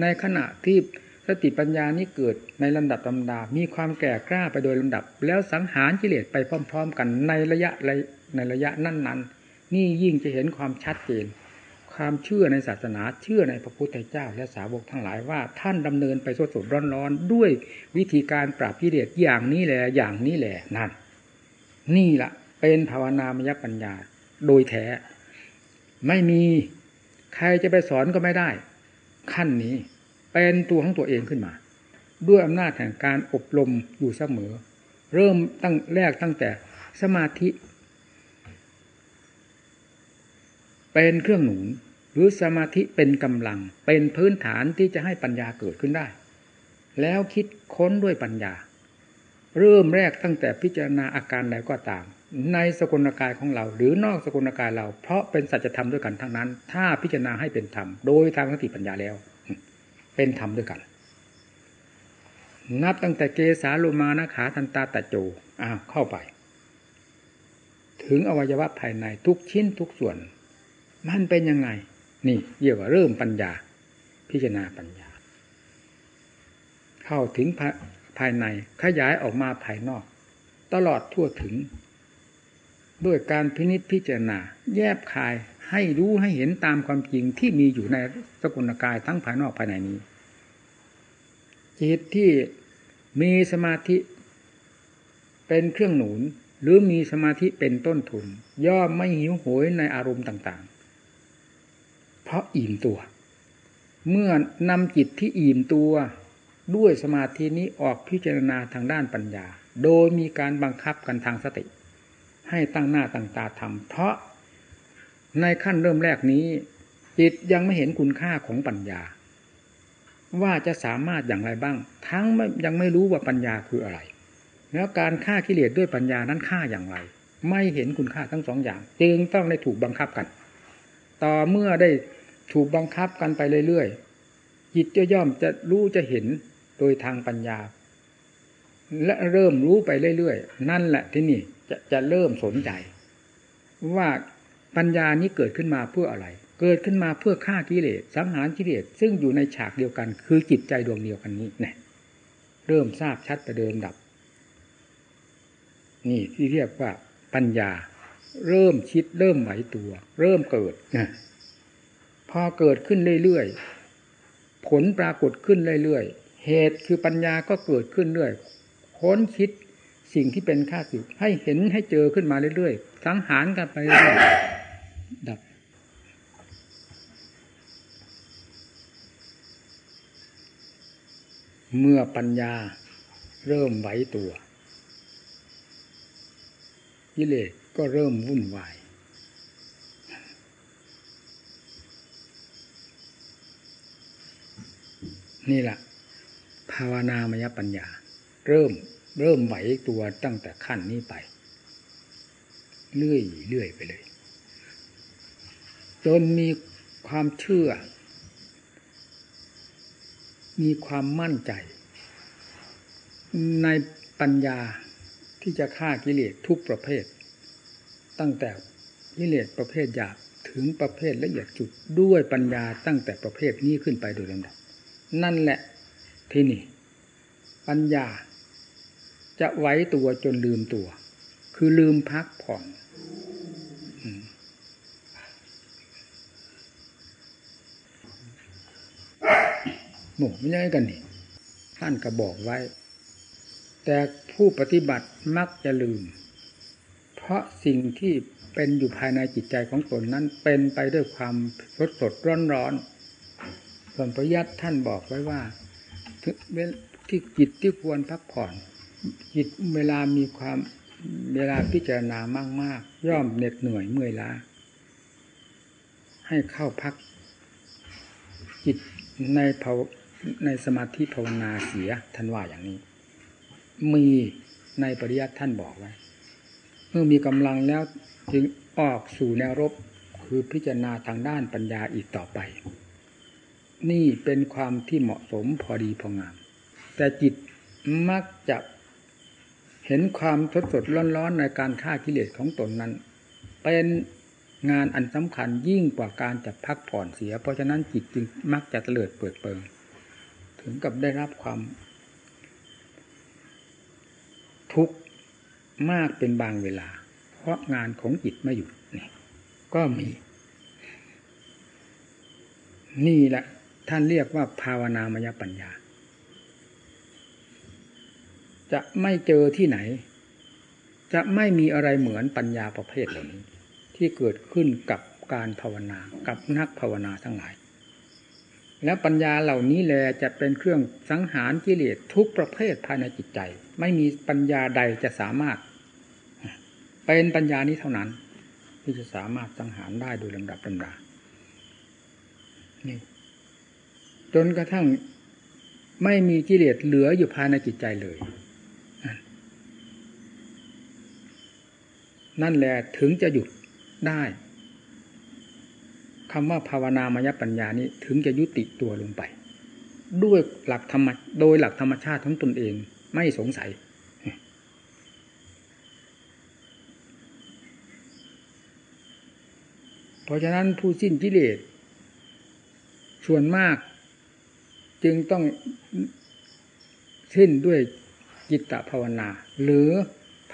ในขณะที่สติปัญญานี้เกิดในลำดับลำดา มีความแก่กล้าไปโดยลำดับ แล้วสังหารกิเลสไปพร้อม ๆ กันในระยะในระยะนั้นๆนี่ยิ่งจะเห็นความชัดเจน ความเชื่อในศาสนาเชื่อในพระพุทธเจ้า และสาวกทั้งหลายว่า ท่านดำเนินไปสดสดร้อนๆ ด้วยวิธีการปราบกิเลสอย่างนี้แหละอย่างนี้แหละนั่นนี่ละเป็นภาวนามยปัญญา โดยแท้ ไม่มีใครจะไปสอนก็ไม่ได้ ขั้นนี้เป็นตัวของตัวเองขึ้นมา ด้วยอำนาจแห่งการอบรมอยู่เสมอ เริ่มตั้งแรกตั้งแต่สมาธิ เป็นเครื่องหนุน หรือสมาธิเป็นกำลัง เป็นพื้นฐานที่จะให้ปัญญาเกิดขึ้นได้ แล้วคิดค้นด้วยปัญญา เริ่มแรกตั้งแต่พิจารณาอาการใดก็ตาม ในสกุลกายของเรา หรือนอกสกุลกายเรา เพราะเป็นสัจธรรมด้วยกันทั้งนั้น ถ้าพิจารณาให้เป็นธรรมโดยทางสติปัญญาแล้ว เป็นธรรมด้วยกัน นับตั้งแต่เกสาโลมานะขาทันตาตะโจอ้าวเข้าไป ถึงอวัยวะภายในทุกชิ้นทุกส่วน มันเป็นยังไง นี่เรียกว่าเริ่มปัญญา พิจารณาปัญญา เข้าถึงภายในขยายออกมาภายนอก ตลอดทั่วถึง ด้วยการพินิจพิจารณา แยบคายให้รู้ให้เห็นตามความจริงที่มีอยู่ในสกุลกายทั้งภายนอกภายในนี้ จิตที่มีสมาธิเป็นเครื่องหนุนหรือมีสมาธิเป็นต้นทุน ย่อมไม่หิวโหยในอารมณ์ต่าง ราะอิ่มตัว เมื่อนำจิตที่อิ่มตัวด้วยสมาธินี้ออกพิจารณาทางด้านปัญญา โดยมีการบังคับกันทางสติ ให้ตั้งหน้าตั้งตาทำเพราะในขั้นเริ่มแรกนี้ จิตยังไม่เห็นคุณค่าของปัญญา ว่าจะสามารถอย่างไรบ้าง ทั้งยังไม่รู้ว่าปัญญาคืออะไร แล้วการฆ่ากิเลสด้วยปัญญานั้นฆ่าอย่างไร ไม่เห็นคุณค่าทั้งสองอย่าง จึงต้องได้ถูกบังคับกัน ต่อเมื่อได้ ถูกบังคับกันไปเรื่อยๆจิตจะย่อมจะรู้จะเห็นโดยทางปัญญา และเริ่มรู้ไปเรื่อยๆ นั่นแหละที่นี่จะจะเริ่มสนใจ ว่าปัญญานี้เกิดขึ้นมาเพื่ออะไร เกิดขึ้นมาเพื่อฆ่ากิเลสสังหารกิเลสซึ่งอยู่ในฉากเดียวกัน คือจิตใจดวงเดียวกันนี้เนี่ยเริ่มทราบชัดไปเดิมดับ นี่ที่เรียกว่าปัญญา เริ่มคิดเริ่มไหวตัว เริ่มเกิดนะ อเกิดขึ้นเรื่อยๆ ผลปรากฏขึ้นเรื่อยๆ เหตุคือปัญญาก็เกิดขึ้นเรื่อย ค้นคิดสิ่งที่เป็นข้าศึกให้เห็นให้เจอขึ้นมาเรื่อยๆ สังหารกันไปเรื่อยดับเมื่อปัญญาเริ่มไหวตัวกิเลสก็เริ่มวุ่นวาย นี่แหละภาวนามยปัญญา เริ่มเริ่มไหวตัวตั้งแต่ขั้นนี้ไป เรื่อยเรื่อยไปเลย จนมีความเชื่อ มีความมั่นใจ ในปัญญาที่จะฆ่ากิเลสทุกประเภท ตั้งแต่กิเลสประเภทหยาบถึงประเภทละเอียดจุดด้วยปัญญาตั้งแต่ประเภทนี้ขึ้นไปโดยลำดับ นั่นแหละที่นี่ ปัญญา จะไว้ตัวจนลืมตัว คือลืมพักผ่อนหมู่ไม่ใช่กันนี่ท่านก็บอกไว้ แต่ผู้ปฏิบัติมักจะลืม เพราะสิ่งที่เป็นอยู่ภายในจิตใจของตนนั้นเป็นไปด้วยความสดสดร้อนร้อน ส่วนประยัดท่านบอกไว้ว่าที่จิตที่ควรพักผ่อน จิตเวลามีความเวลาพิจารณามาก ๆ ย่อมเหน็ดเหนื่อยเมื่อยล้า ให้เข้าพัก จิตในภาวในสมาธิภาวนาเสียท่านว่าอย่างนี้ มีในปริยัติท่านบอกไว้ เมื่อมีกำลังแล้วจึงออกสู่แนวรบคือพิจารณาทางด้านปัญญาอีกต่อไป นี่เป็นความที่เหมาะสมพอดีพองาม แต่จิตมักจะเห็นความทดสดร้อนๆในการฆ่ากิเลสของตนนั้น เป็นงานอันสำคัญยิ่งกว่าการจะพักผ่อนเสีย เพราะฉะนั้นจิตจึงมักจะเตลิดเปิดเปิง ถึงกับได้รับความ ทุกข์มากเป็นบางเวลา เพราะงานของจิตไม่หยุดนี่ก็มี นี่แหละ ท่านเรียกว่าภาวนามยปัญญา จะไม่เจอที่ไหน จะไม่มีอะไรเหมือนปัญญาประเภทเหล่านี้ ที่เกิดขึ้นกับการภาวนากับนักภาวนาทั้งหลาย แล้วปัญญาเหล่านี้แลจะเป็นเครื่องสังหารกิเลสทุกประเภทภายในจิตใจ ไม่มีปัญญาใดจะสามารถ เป็นปัญญานี้เท่านั้น ที่จะสามารถสังหารได้โดยลำดับลำดานี่ จนกระทั่งไม่มีกิเลสเหลืออยู่ภายในจิตใจเลย นั่นแหละถึงจะหยุดได้คำว่าภาวนามยปัญญานี้ถึงจะยุติตัวลงไป ด้วยหลักธรรมโดยหลักธรรมชาติของตนเองไม่สงสัย เพราะฉะนั้นผู้สิ้นกิเลสส่วนมาก จึงต้องสิ้นด้วยจิตตภาวนา หรือ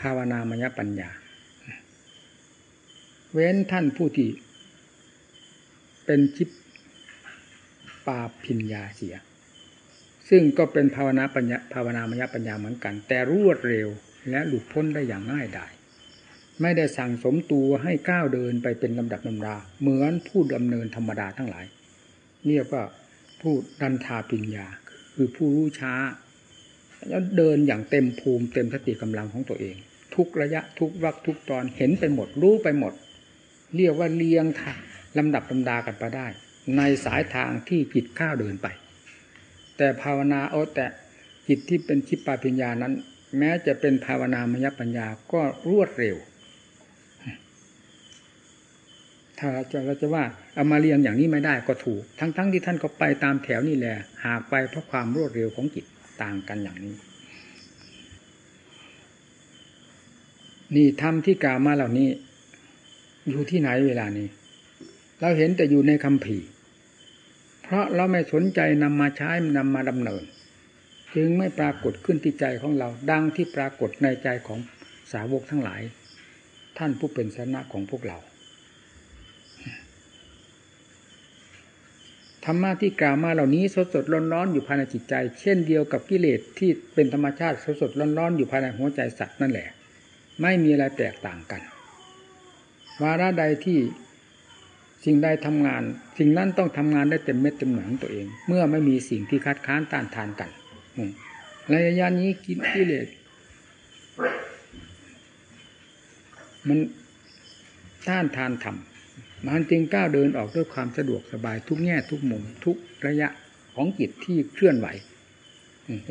ภาวนามยปัญญา เว้นท่านผู้ที่เป็นชิปปาพิญญาเสีย ซึ่งก็เป็นภาวนาปัญญาภาวนามยปัญญาเหมือนกัน แต่รวดเร็วและหลุดพ้นได้อย่างง่ายดายไม่ได้สั่งสมตัวให้ก้าวเดินไปเป็นลำดับลำดาเหมือนผู้ดำเนินธรรมดาทั้งหลายเรียกว่า ผู้ดันทาปิญญา คือผู้รู้ช้า แล้วเดินอย่างเต็มภูมิเต็มสติกำลังของตัวเอง ทุกระยะทุกวักทุกตอนเห็นไปหมดรู้ไปหมด เรียกว่าเลียงทางลำดับลำดากันไปได้ ในสายทางที่จิตข้าวเดินไป แต่ภาวนาเอาแต่จิตที่เป็นชิปปาปัญญานั้น แม้จะเป็นภาวนามยปัญญาก็รวดเร็ว ถ้าเระเราจะว่า เอามาเรียงอย่างนี้ไม่ได้ก็ถูก ทั้งๆทที่ท่านก็ไปตามแถวนี่แหละหากไปเพราะความรวดเร็วของจิตต่างกันอย่างนี้ นี่ทำที่กล่าวมาเหล่านี้ อยู่ที่ไหนเวลานี้ เราเห็นแต่อยู่ในคำผีเพราะเราไม่สนใจนำมาใช้นำมาดำเนิน จึงไม่ปรากฏขึ้นที่ใจของเรา ดังที่ปรากฏในใจของสาวกทั้งหลาย ท่านผู้เป็นสนะของพวกเรา ธรรมะที่กล่าวมาเหล่านี้สดสดร้อนร้อนอยู่ภายในจิตใจ เช่นเดียวกับกิเลสที่เป็นธรรมชาติสดสดร้อนร้อนอยู่ภายในหัวใจสัตว์นั่นแหละ ไม่มีอะไรแตกต่างกัน วาระใดที่สิ่งใดทำงาน สิ่งนั้นต้องทำงานได้เต็มเม็ดเต็มหน่วยของตัวเอง เมื่อไม่มีสิ่งที่คัดค้านต้านทานกันระยะนี้กินกิเลสมันต้านทานทำมั มันจึงก้าวเดินออกด้วยความสะดวกสบายทุกแง่ทุกมุมทุกระยะของจิตที่เคลื่อนไหว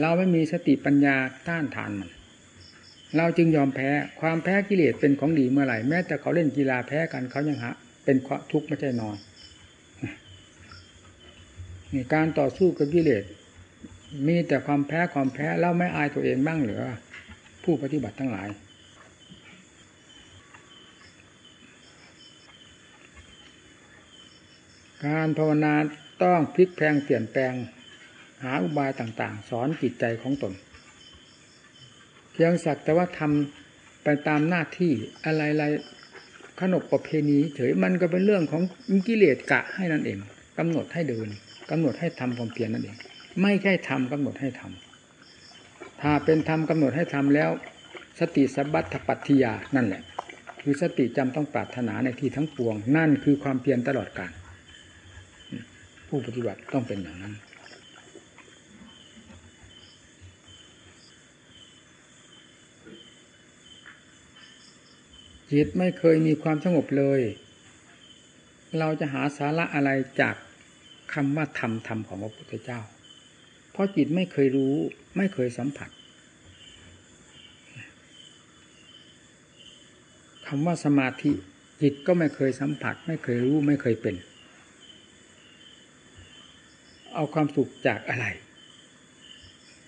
เราไม่มีสติปัญญาต้านทานมัน เราจึงยอมแพ้ความแพ้กิเลสเป็นของดีเมื่อไหร่แม้แต่เขาเล่นกีฬาแพ้กันเขายังหะเป็นความทุกข์ไม่ใช่นอนการต่อสู้กับกิเลสมีแต่ความแพ้ความแพ้แล้วไม่อายตัวเองบ้างหรือผู้ปฏิบัติทั้งหลาย การภาวนาต้องพลิกแพงเปลี่ยนแปลงหาอุบายต่าง ๆ สอนจิตใจของตนพียงสักแต่ว่าทำไปตามหน้าที่อะไรๆขนบประเพณีเฉยมันก็เป็นเรื่องของกิเลสกะให้นั่นเองกำหนดให้เดินกำหนดให้ทำความเพียรนั่นเอง ไม่ใช่ธรรมกำหนดให้ทำถ้าเป็นธรรมกำหนดให้ทำแล้ว สติสัพพัทปัตติยานั่นแหละ คือสติจำต้องปรารถนาในที่ทั้งปวง นั่นคือความเพียรตลอดกาล ผู้ปฏิบัติต้องเป็นอย่างนั้น จิตไม่เคยมีความสงบเลย เราจะหาสาระอะไรจากคำว่าธรรมธรรมของพระพุทธเจ้า เพราะจิตไม่เคยรู้ ไม่เคยสัมผัสคำว่าสมาธิจิตก็ไม่เคยสัมผัส ไม่เคยรู้ไม่เคยเป็น เอาความสุขจากอะไร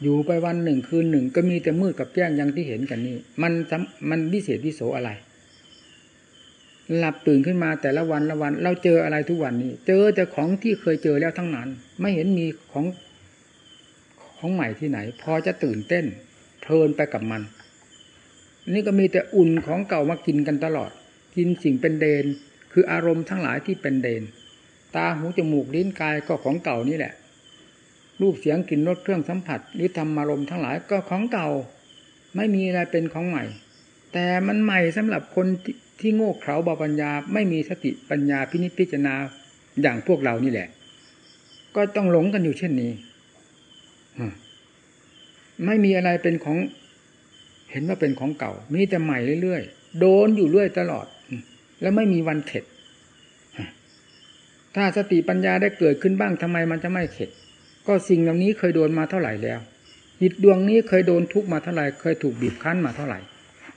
อยู่ไปวันหนึ่งคืนหนึ่ง ก็มีแต่มืดกับแจ้งอย่างที่เห็นกันนี่มันมันวิเศษวิโสอะไร หลับตื่นขึ้นมาแต่ละวันละวัน เราเจออะไรทุกวันนี้ เจอแต่ของที่เคยเจอแล้วทั้งนั้น ไม่เห็นมีของของใหม่ที่ไหน พอจะตื่นเต้นเพลินไปกับมัน นี่ก็มีแต่อุ่นของเก่ามากินกันตลอด กินสิ่งเป็นเดน คืออารมณ์ทั้งหลายที่เป็นเดน ตาหูจมูกลิ้นกายก็ของเก่านี่แหละ รูปเสียงกลิ่นรสเครื่องสัมผัสหรือธรรมารมทั้งหลายก็ของเก่า ไม่มีอะไรเป็นของใหม่ แต่มันใหม่สำหรับคนที่โง่เขลาบาปัญญา ไม่มีสติปัญญาพินิจพิจารณาอย่างพวกเรานี่แหละ ก็ต้องหลงกันอยู่เช่นนี้ไม่มีอะไรเป็นของ เห็นว่าเป็นของเก่า มีแต่ใหม่เรื่อยๆโดนอยู่เรื่อยตลอด แล้วไม่มีวันเข็ดถ้าสติปัญญาได้เกิดขึ้นบ้างทำไมมันจะไม่เข็ด ก็สิ่งเหล่านี้เคยโดนมาเท่าไหร่แล้วจิตดวงนี้เคยโดนทุกมาเท่าไหร่ เคยถูกบีบคั้นมาเท่าไหร่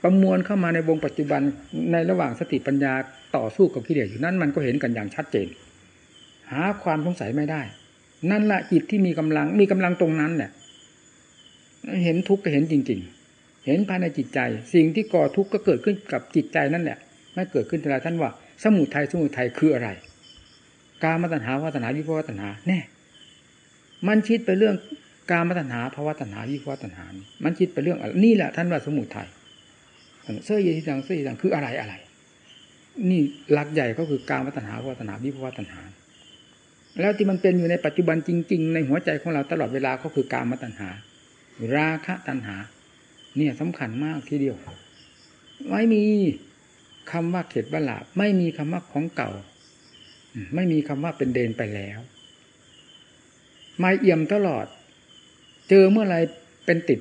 ประมวลเข้ามาในวงปัจจุบันในระหว่างสติปัญญาต่อสู้กับกิเลสอยู่นั้นมันก็เห็นกันอย่างชัดเจน หาความสงสัยไม่ได้ นั่นแหละจิตที่มีกำลังมีกำลังตรงนั้นแหละเห็นทุกข์ก็เห็นจริง ๆ เห็นภายในจิตใจ สิ่งที่ก่อทุกข์ก็เกิดขึ้นกับจิตใจนั่นแหละไม่เกิดขึ้นแต่ละท่านว่า สมุทัยสมุทัยคืออะไร การมาตัญหาวัตนาวิภวตัญหาแน่ มันคิดไปเรื่องการมาตัญหาภาวะตัญหาวิภวะตัญหา มันคิดไปเรื่องนี่แหละท่านว่าสมุทัยเสื้อยีดังเสื้อยีดังคืออะไรอะไร นี่หลักใหญ่ก็คือการวัฒนาวัฒนาวิภวัฒนาแล้วที่มันเป็นอยู่ในปัจจุบันจริง ๆ ในหัวใจของเราตลอดเวลาก็คือการมัตัญหาราคะตัญหา เนี่ยสำคัญมากทีเดียวไม่มีคำว่าเข็ดบลาไม่มีคำว่าของเก่า ไม่มีคำว่าเป็นเดนไปแล้ว ไม่เอี่ยมตลอด เจอเมื่อไรเป็นติด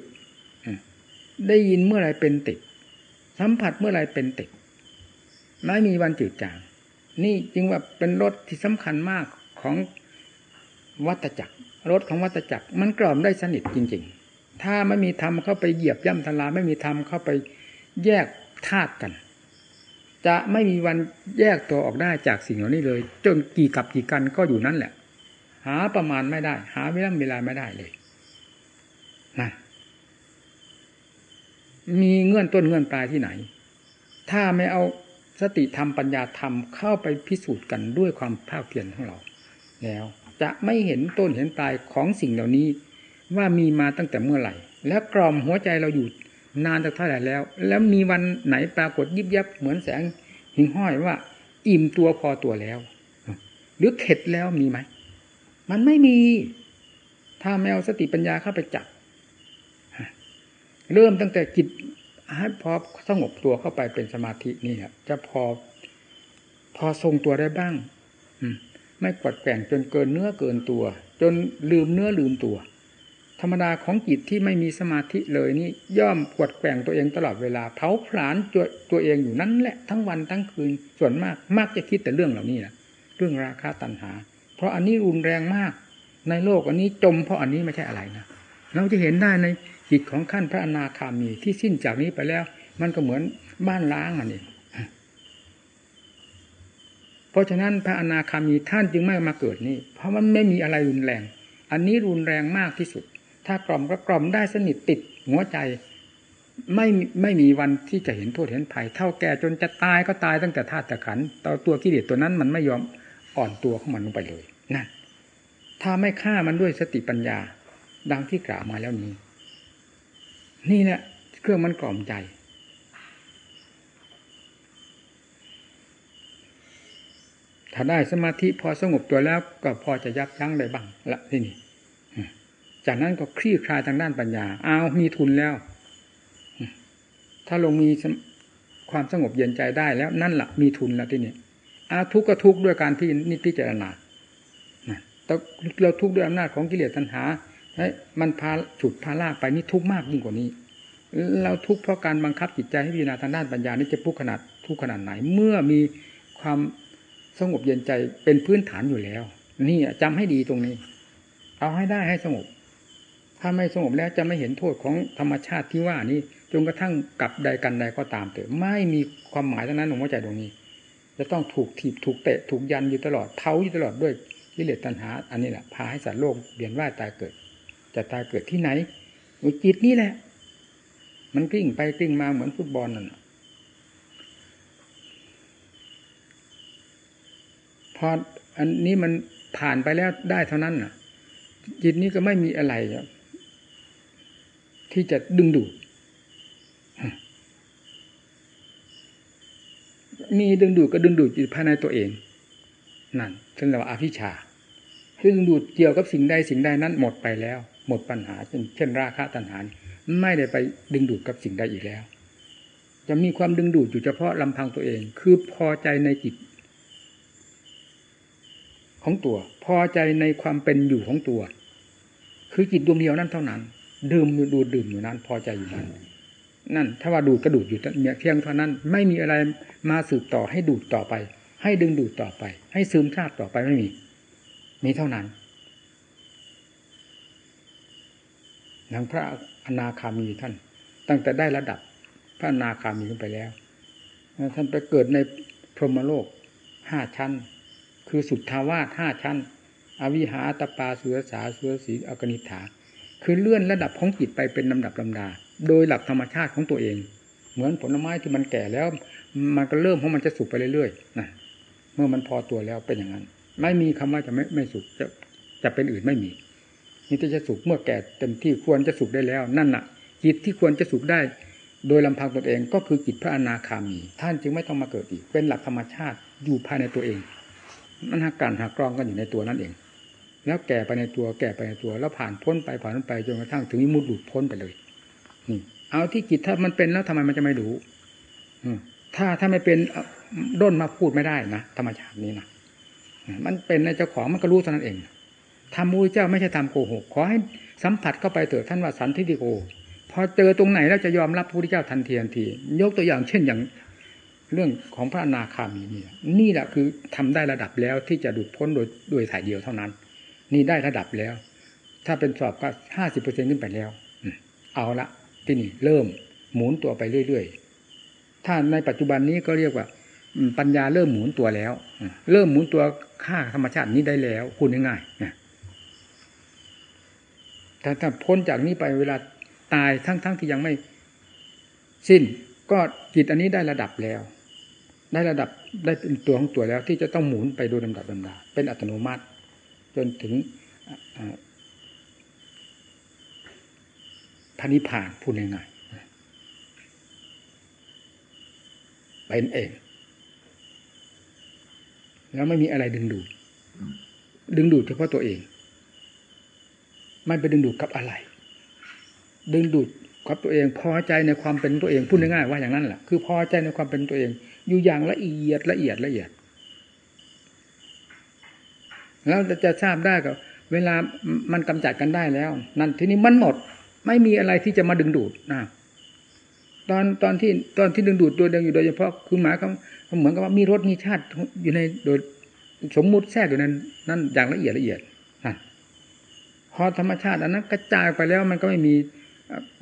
ได้ยินเมื่อไรเป็นติด สัมผัสเมื่อไรเป็นติด ไม่มีวันจืดจาง นี่จึงว่าเป็นรถที่สำคัญมากของวัตจักร รถของวัตจักร มันกล่อมได้สนิทจริง ๆ ถ้าไม่มีธรรมเข้าไปเหยียบย่ำทลาไม่มีธรรมเข้าไปแยกธาตุกัน จะไม่มีวันแยกตัวออกได้จากสิ่งเหล่านี้เลย จนกี่กับกี่กันก็อยู่นั่นแหละ หาประมาณไม่ได้ หาเวลาเวลาไม่ได้เลยนะมีเงื่อนต้นเงื่อนปลายที่ไหน ถ้าไม่เอาสติธรรมปัญญาธรรมเข้าไปพิสูจน์กันด้วยความภาคเพียรของเรา แล้ว จะไม่เห็นต้นเห็นปลายของสิ่งเหล่านี้ ว่ามีมาตั้งแต่เมื่อไหร่ แล้วกรอมหัวใจเราอยู่นานจากเท่าไหร่แล้ว แล้วมีวันไหนปรากฏยิบยับเหมือนแสงหิ่งห้อยว่า อิ่มตัวพอตัวแล้ว หรือเข็ดแล้วมีไหม มันไม่มีถ้าไม่เอาสติปัญญาเข้าไปจับเริ่มตั้งแต่จิตให้พอสงบตัวเข้าไปเป็นสมาธินี่ครับจะพอ พอทรงตัวได้บ้างไม่กดแก่งจนเกินเนื้อเกินตัว จนลืมเนื้อลืมตัว ธรรมดาของจิตที่ไม่มีสมาธิเลยนี่ย่อมกดแก่งตัวเองตลอดเวลาเผาผลาญตัวตัวเองอยู่นั้นแหละทั้งวันทั้งคืนส่วนมากมักจะคิดแต่เรื่องเหล่านี้แหละเรื่องราคาตัณหา เพราะอันนี้รุนแรงมาก ในโลกอันนี้จมเพราะอันนี้ไม่ใช่อะไรนะเราจะเห็นได้ในจิตของขั้นพระอนาคามีที่สิ้นจากนี้ไปแล้ว มันก็เหมือนบ้านล้างอันนี้เพราะฉะนั้นพระอนาคามีท่านจึงไม่มาเกิดนี่ เพราะมันไม่มีอะไรรุนแรง อันนี้รุนแรงมากที่สุด ถ้ากล่อมก็กล่อมได้สนิทติดหัวใจไม่ไม่มีวันที่จะเห็นโทษเห็นภัย เท่าแก่จนจะตายก็ตายตั้งแต่ธาตุขันต่อตัวกิเลสตัวนั้นมันไม่ยอม อ่อนตัวของมันลงไปเลยนั่นถ้าไม่ฆ่ามันด้วยสติปัญญา ดังที่กล่าวมาแล้วนี้ นี่แหละเครื่องมันกล่อมใจ ถ้าได้สมาธิพอสงบตัวแล้วก็พอจะยับยั้งได้บ้างละที่นี่จากนั้นก็คลี่คลายทางด้านปัญญา เอามีทุนแล้ว ถ้าลงมีความสงบเย็นใจได้แล้วนั่นแหละมีทุนแล้วที่นี่ อาทุกข์ก็ทุกข์ด้วยการที่นิพิจารณาแต่เราทุกข์ด้วยอำนาจของกิเลสตัณหามันพาฉุดพาลากไปนี่ทุกข์มากยิ่งกว่านี้ เราทุกข์เพราะการบังคับจิตใจให้พิจารณาทางด้านปัญญานี่จะพุกขนาดทุกขนาดไหน เมื่อมีความสงบเย็นใจเป็นพื้นฐานอยู่แล้ว นี่จำให้ดีตรงนี้ เอาให้ได้ให้สงบ ถ้าไม่สงบแล้วจะไม่เห็นโทษของธรรมชาติที่ว่านี้จนกระทั่งกับใดกันใดก็ตามเถอะไม่มีความหมายทั้งนั้นของหัวใจตรงนี้ จะต้องถูกถีบถูกเตะถูกยันอยู่ตลอดเท้าอยู่ตลอดด้วยกิเลสตัณหา อันนี้แหละพาให้สัตว์โลกเบียนว่าตายเกิด จะตายเกิดที่ไหนจิตนี่แหละ มันกลิ้งไปกลิ้งมาเหมือนฟุตบอลนั่นพออันนี้มันผ่านไปแล้วได้เท่านั้นน่ะ จิตนี้ก็ไม่มีอะไรที่จะดึงดูด มีดึงดูดก็ดึงดูดจิตภายในตัวเอง นั่นเรียกว่าอาภิชาดึงดูดเกี่ยวกับสิ่งใดสิ่งใดนั้นหมดไปแล้ว หมดปัญหาเช่นเช่นราคะตัณหาไม่ได้ไปดึงดูดกับสิ่งใดอีกแล้ว จะมีความดึงดูดอยู่เฉพาะลำพังตัวเอง คือพอใจในจิตของตัว พอใจในความเป็นอยู่ของตัว คือจิตดวงเดียวนั้นเท่านั้น ดื่มดูดดื่มอยู่นั้น พอใจอยู่นั้น นั่น ถ้าว่าดูดกระดูดอยู่เนี่ยเพียงเท่านั้น ไม่มีอะไรมาสืบต่อให้ดูดต่อไป ให้ดึงดูดต่อไป ให้ซึมซาบต่อไปไม่มี มีเท่านั้นทางพระอนาคามีท่าน ตั้งแต่ได้ระดับพระอนาคามีขึ้นไปแล้ว ท่านไปเกิดในพรหมโลกห้าชั้น คือสุทธาวาสห้าชั้น อวิหาตปาสุรสาสุรสีอกนิฐา คือเลื่อนระดับของจิตไปเป็นลำดับลำดา โดยหลักธรรมชาติของตัวเอง เหมือนผลไม้ที่มันแก่แล้ว มันก็เริ่มเพราะมันจะสุกไปเรื่อยๆนะเมื่อมันพอตัวแล้วเป็นอย่างนั้น ไม่มีคำว่าจะไม่ไม่สุกจะจะเป็นอื่นไม่มีนี่จะสุกเมื่อแก่เต็มที่ควรจะสุกได้แล้ว นั่นน่ะ จิตที่ควรจะสุกได้ โดยลำพังตนเองก็คือจิตพระอนาคามี ท่านจึงไม่ต้องมาเกิดอีก เป็นหลักธรรมชาติอยู่ภายในตัวเองมันหักการหักกรองกันอยู่ในตัวนั่นเอง แล้วแก่ไปในตัวแก่ไปในตัวแล้วผ่านพ้นไปผ่านพ้นไปจนกระทั่งถึงมุดหลุดพ้นไปเลย นี่ เอาที่จิตถ้ามันเป็นแล้วทำไมมันจะไม่รู้ถ้าถ้าไม่เป็นด้นมาพูดไม่ได้นะธรรมชาตินี้นะมันเป็นในเจ้าของมันก็รู้เท่านั้นเองทำมูเจ้าไม่ใช่ทำโกหกขอให้สัมผัสเข้าไปเถิดท่านว่าสันทิฏฐิโกพอเจอตรงไหนแล้วจะยอมรับพระพุทธเจ้าทันทีทันที ยกตัวอย่างเช่นอย่างเรื่องของพระอนาคามีนี่นี่แหละคือทำได้ระดับแล้วที่จะดุดพ้นโดยโดยถ่ายเดียวเท่านั้น นี่ได้ระดับแล้ว ถ้าเป็นสอบก็ห้าสิบเปอร์เซ็นขึ้นไปแล้วเอาละ ที่นี่เริ่มหมุนตัวไปเรื่อยๆ ถ้าในปัจจุบันนี้ก็เรียกว่า ปัญญาเริ่มหมุนตัวแล้ว เริ่มหมุนตัวค่าธรรมชาตินี้ได้แล้วคุณง่ายๆถ้าถ้าพ้นจากนี้ไปเวลาตายทั้งๆทที่ยังไม่สิ้น ก็จิตอันนี้ได้ระดับแล้ว ได้ระดับได้เป็นตัวของตัวแล้ว ที่จะต้องหมุนไปโดยลำดับลำดาเป็นอัตโนมัติ จนถึง พระนิพพานพูดง่ายๆเป็นเอง แล้วไม่มีอะไรดึงดูด ดึงดูดเฉพาะตัวเอง ไม่ไปดึงดูดกับอะไร ดึงดูดกับตัวเองพอใจในความเป็นตัวเองพูดง่ายๆว่าอย่างนั้นแหละคือพอใจในความเป็นตัวเอง อยู่อย่างละเอียดละเอียดละเอียด แล้วจะทราบได้ก็ เวลามันกำจัดกันได้แล้ว นั่นทีนี้มันหมด ไม่มีอะไรที่จะมาดึงดูดนะตอนตอนที่ตอนที่ดึงดูดตัวเดียวอยู่โดยเฉพาะคือหมายเขาเหมือนกับว่ามีรสมีชาติอยู่ในโดยสมมุติแทรกอยู่ในนั่นอย่างละเอียดละเอียดนะพอธรรมชาติอันนั้นกระจายไปแล้วมันก็ไม่มี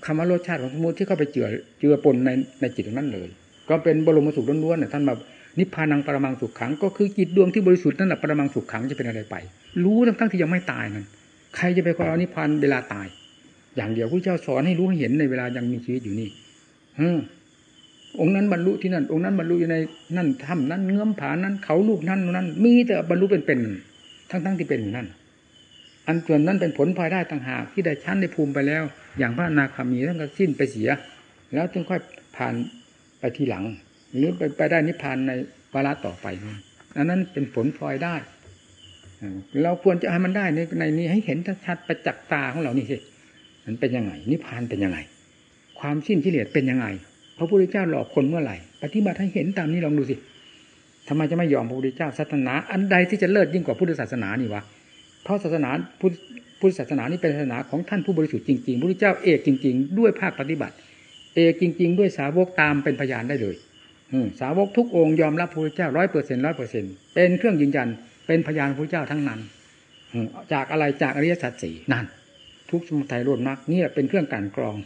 คำว่ารสชาติของสมมติที่เข้าไปเจือเจือปนในในจิตตรงนั้นเลย ก็เป็นบรมสุขล้วนๆเนี่ยท่านมานิพพานังปรมังสุขขัง ก็คือจิตดวงที่บริสุทธิ์นั่นแหละปรมังสุขขังจะเป็นอะไรไป รู้ทั้งทั้งที่ยังไม่ตายนั่นใครจะไปขอเอานิพพานเวลาตาย อย่างเดียวพระเจ้าสอนให้รู้ให้เห็นในเวลายังมีชีวิตอยู่นี่อืองค์นั้นบรรลุที่นั่น องค์นั้นบรรลุอยู่ในนั่นถ้ำนั้นเงื้อมผานั้น เขาลูกนั้นนั้น มีแต่บรรลุเป็นเป็นทั้งทั้งที่เป็นอยู่นั่น อันส่วนนั้นเป็นผลพลอยได้ต่างหากที่ได้ชั้นไดภูมิไปแล้ว อย่างพระนาคามีท่านก็สิ้นไปเสีย แล้วจึงค่อยผ่านไปทีหลัง หรือไปไปได้นิพพานในวาระต่อไปอันนั้นเป็นผลพลอยได้เราควรจะให้มันได้ในในนี้ให้เห็นชัดประจักษ์ตาของเรานี่สิ มันเป็นยังไง นิพพานเป็นยังไง ความสิ้นกิเลสเป็นยังไงพระพุทธเจ้าหลอกคนเมื่อไหร่ ปฏิบัติให้เห็นตามนี้ลองดูสิทำไมจะไม่ยอมพระพุทธเจ้าศาสนา อันใดที่จะเลิศยิ่งกว่าพุทธศาสนานี่วะเพราะศาสนาพุทธพุทธศาสนานี่เป็นศาสนาของท่านผู้บริสุทธิ์จริงๆพระพุทธเจ้าเอกจริง ๆ ด้วยภาคปฏิบัติ เอกจริง ๆ ด้วยสาวกตามเป็นพยานได้เลยสาวกทุกองค์ยอมรับพระพุทธเจ้าร้อยเปอร์เซ็นต์ร้อยเปอร์เซ็นต์เป็นเครื่องยืนยันเป็นพยานพระพุทธเจ้าทั้งนั้นจากอะไรจากอริยสัจสี่นั่น ทุกสมุทัยรวดมรรคนี่เป็นเครื่องการกรอง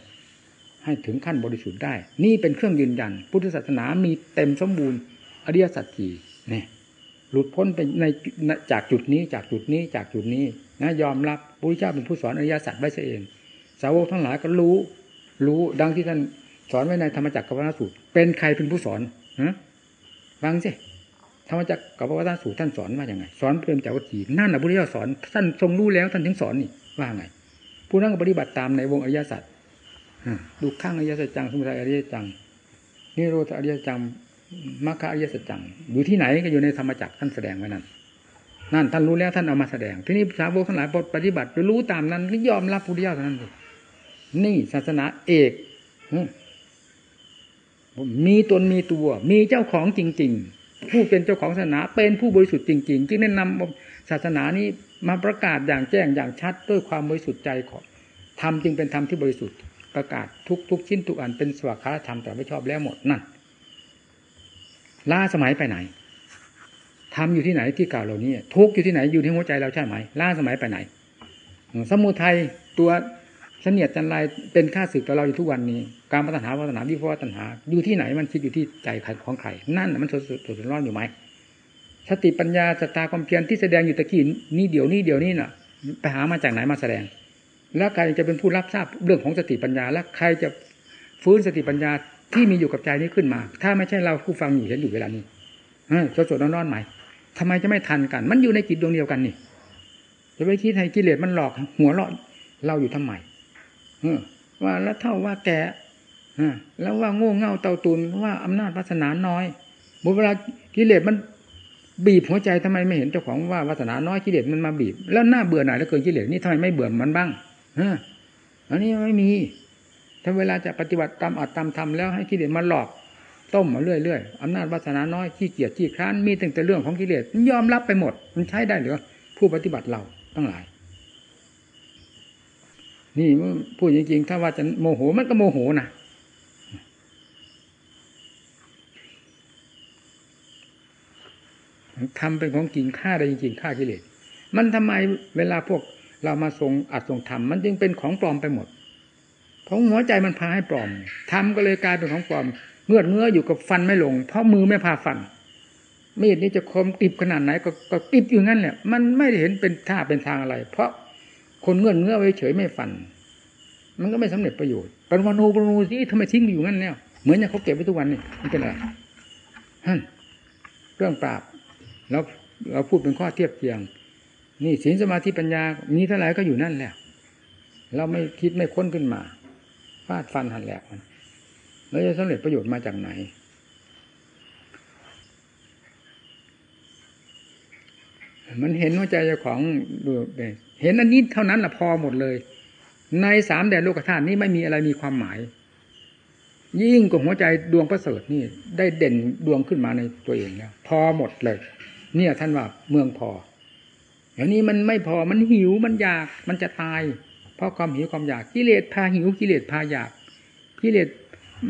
ให้ถึงขั้นบริสุทธิ์ได้ นี่เป็นเครื่องยืนยัน พุทธศาสนามีเต็มสมบูรณ์อริยสัจสี่เนี่ยหลุดพ้นไปในจากจุดนี้จากจุดนี้จากจุดนี้นะยอมรับพระเจ้าเป็นผู้สอนอริยสัจไว้เอง สาวกทั้งหลายก็รู้ รู้ดังที่ท่านสอนไว้ในธรรมจักรกับพระสูตร เป็นใครเป็นผู้สอนฮะฟังสิธรรมจักรกับพระสูตรท่านสอนว่าอย่างไง สอนเพิ่มจากวัตถีนั่นนะพระพุทธเจ้าสอนท่านทรงรู้แล้วท่านถึงสอนนี่ว่าไง ผู้นั้นก็ปฏิบัติตามในวงอริยสัจดูข้างอริยสัจจังสมุทัยอริยจังนิโรธอริยจังมรรคอริยสัจจังอยู่ที่ไหนก็อยู่ในธรรมจักรท่านแสดงไว้นั่นนั่นท่านรู้แล้วท่านเอามาแสดง ที่นี้สาวกทั้งหลายปฏิบัติรู้ตามนั้นก็ยอมรับพุทธเจ้าเท่านั้นนี่ศาสนาเอกมีตนมีตัว มีเจ้าของจริง ๆ ผู้เป็นเจ้าของศาสนาเป็นผู้บริสุทธิ์จริง ๆ จึงได้นำศาสนานี้ มาประกาศอย่างแจ้งอย่างชัดด้วยความบริสุทธิ์ใจของธรรมจึงเป็นธรรมที่บริสุทธิ์ประกาศทุกทุกชิ้นทุกอันเป็นสวากขาธรรมแต่ไม่ชอบแล้วหมดนั่นล้าสมัยไปไหนทำอยู่ที่ไหนที่กล่าวเหล่านี้ทุกอยู่ที่ไหนอยู่ที่หัวใจเราใช่ไหมล้าสมัยไปไหน สมุทัยตัวเสนียดจันไรเป็นค่าสึกต่อเราอยู่ทุกวันนี้ การปัญหาปัญหาวิภาวะตัญหาอยู่ที่ไหนมันคิดอยู่ที่ใจของใครนั่นมันสดสดร้อนอยู่ไหม สติปัญญาสตาความเพียรที่แสดงอยู่ตะกี้นี่เดี๋ยวนี้เดี๋ยวนี้น่ะ ไปหามาจากไหนมาแสดง แล้วใครจะเป็นผู้รับทราบเรื่องของสติปัญญา และใครจะฟื้นสติปัญญาที่มีอยู่กับใจนี้ขึ้นมา ถ้าไม่ใช่เราผู้ฟังอยู่เห็นอยู่เวลานี้สดสดร้อนๆไหม่ทำไมจะไม่ทันกัน มันอยู่ในจิตดวงเดียวกันนี่จะไปคิดให้กิเลสมันหลอก หัวเราะเราอยู่ทำไมว่าแล้วเท่าว่าแกแล้วว่าโง่เง่าเตาตุนว่าอำนาจวาสนาน้อยเวลากิเลสมัน บีบหัวใจทำไมไม่เห็นเจ้าของว่าวาสนาน้อยกิเลสมันมาบีบ แล้วหน้าเบื่อหน่ายแล้วเกินกิเลสนี่ทำไมไม่เบื่อมันบ้างฮะอันนี้ไม่มี ถ้าเวลาจะปฏิบัติตามอัตตามธรรมแล้วให้กิเลสมาหลอก ต้มมาเรื่อยๆอำนาจวาสนาน้อยขี้เกียจขี้คร้านมีตั้งแต่เรื่องของกิเลสยอมรับไปหมด มันใช้ได้หรือผู้ปฏิบัติเราทั้งหลาย นี่พูดจริงๆถ้าว่าจะโมโหมันก็โมโหนะ ทำเป็นของจริงฆ่าได้จริงๆฆ่ากิเลสมันทำไมเวลาพวกเรามาทรงอัดทรงทำมันจึงเป็นของปลอมไปหมดเพราะหัวใจมันพาให้ปลอมทำก็เลยกลายเป็นของปลอมเงือดเงื้ออยู่กับฟันไม่ลง เพราะมือไม่พาฟันมีดนี้จะคมติบขนาดไหนก็ก็ติบอยู่งั้นแหละมันไม่ได้เห็นเป็นท่าเป็นทางอะไร เพราะคนเงื่อดเงื้อไว้เฉยไม่ฟัน มันก็ไม่สำเร็จประโยชน์เป็นวานูปนูที่ทำไมทิ้งอยู่งั้นเนี่ยเหมือนอย่างเขาเก็บไว้ทุกวันนี่มันเป็นอะไรฮั่นเรื่องปราบ แล้วเราพูดเป็นข้อเทียบเทียง นี่ศีลสมาธิปัญญามีเท่าไหร่ก็อยู่นั่นแหละเราไม่คิดไม่ค้นขึ้นมาฟาดฟันหันแหลกมันแล้วจะสำเร็จประโยชน์มาจากไหน มันเห็นว่าใจเจ้าของดูเห็นอันนี้เท่านั้นละพอหมดเลย ในสามแดนโลกธาตุนี้ไม่มีอะไรมีความหมาย ยิ่งกว่าหัวใจดวงประเสริฐนี่ ได้เด่นดวงขึ้นมาในตัวเองแล้วพอหมดเลย เนี่ยท่านว่าเมืองพออย่างนี้มันไม่พอมันหิวมันอยากมันจะตาย เพราะความหิวความอยากกิเลสพาหิวกิเลสพาอยากกิเลส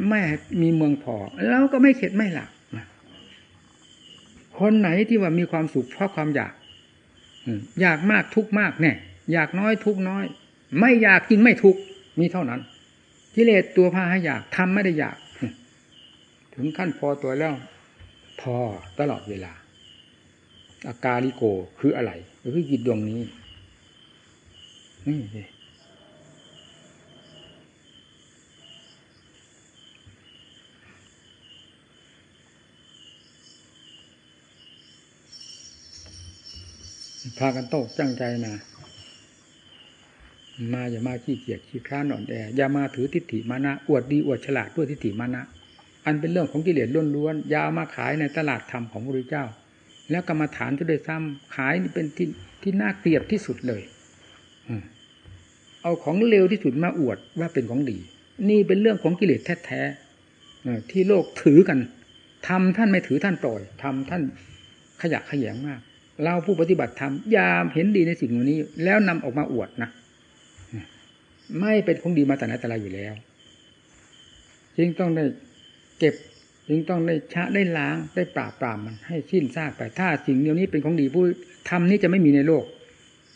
ไม่มีเมืองพอ แล้วก็ไม่เข็ดไม่หลับคนไหนที่ว่ามีความสุขเพราะความอยากอยากมากทุกมากแน่อยากน้อยทุกน้อย ไม่อยากจริงไม่ทุกมีเท่านั้นกิเลสตัวพาให้อยากทำไม่ได้อยาก ถึงขั้นพอตัวแล้ว พอตลอดเวลา อากาลิโกคืออะไรคือจิตดวงนี้นี่พากันโตกจังใจมามาอย่ามาขี้เกียจขี้คร้านอ่อนแออย่ามาถือทิฏฐิมานะอวดดีอวดฉลาดด้วยทิฏฐิมานะอันเป็นเรื่องของกิเลสล้วนๆอย่าเอามาขายในตลาดธรรมของพระพุทธเจ้า แล้วกรรมฐานจะได้ซ้ำขายนี่เป็นที่ที่น่าเกลียดที่สุดเลยเอาของเลวที่สุดมาอวดว่าเป็นของดี นี่เป็นเรื่องของกิเลสแท้ๆที่โลกถือกันทำท่านไม่ถือท่านปล่อยทำท่านขยะขยงมาก เราผู้ปฏิบัติธรรมยามเห็นดีในสิ่งนี้ แล้วนำออกมาอวดนะไม่เป็นของดีมาแต่ไหนแต่ไรอยู่แล้ว จึงต้องได้เก็บ จึงต้องได้ชะได้ล้างได้ปราบปรามมันให้สิ้นซากไปถ้าสิ่งเดียวนี้เป็นของดีผู้ทำนี้จะไม่มีในโลก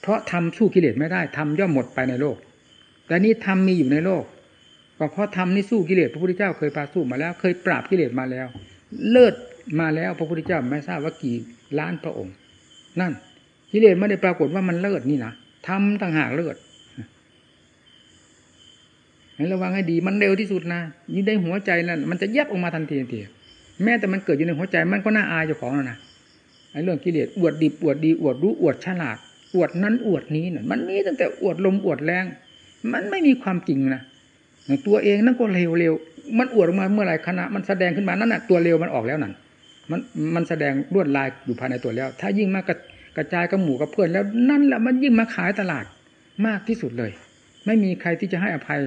เพราะทำสู้กิเลสไม่ได้ทำย่อมหมดไปในโลก แต่นี้ทำมีอยู่ในโลกก็เพราะทำนี่สู้กิเลสพระพุทธเจ้าเคยปราสู้มาแล้ว เคยปราบกิเลสมาแล้ว เลิศมาแล้วพระพุทธเจ้าไม่ทราบว่ากี่ล้านพระองค์ นั่นกิเลสไม่ได้ปรากฏว่ามันเลิศนี่นะทำต่างหากเลิศ ให้ระวังให้ดีมันเร็วที่สุดนะยิ่งได้หัวใจนั่นมันจะแยบออกมาทันทีทันทีแม้แต่มันเกิดอยู่ในหัวใจมันก็น่าอายเจ้าของแล้วนะไอ้เรื่องกิเลสอวดดีอวดดีอวดรู้อวดฉลาด อวดนั้นอวดนี้น่ะมันมีตั้งแต่อวดลมอวดแรง มันไม่มีความจริงนะตัวเองนั่นก็เร็วเร็วมันอวดออกมาเมื่อไหร่ขณะมันแสดงขึ้นมานั่นน่ะตัวเร็วมันออกแล้วนั่นมันมันแสดงลวดลายอยู่ภายในตัวแล้ว ถ้ายิ่งมากกระจายกับหมู่กับเพื่อนแล้วนั่นแหละมันยิ่งมาขายตลาดมากที่สุดเลย ไม่มีใครที่จะให้อภัย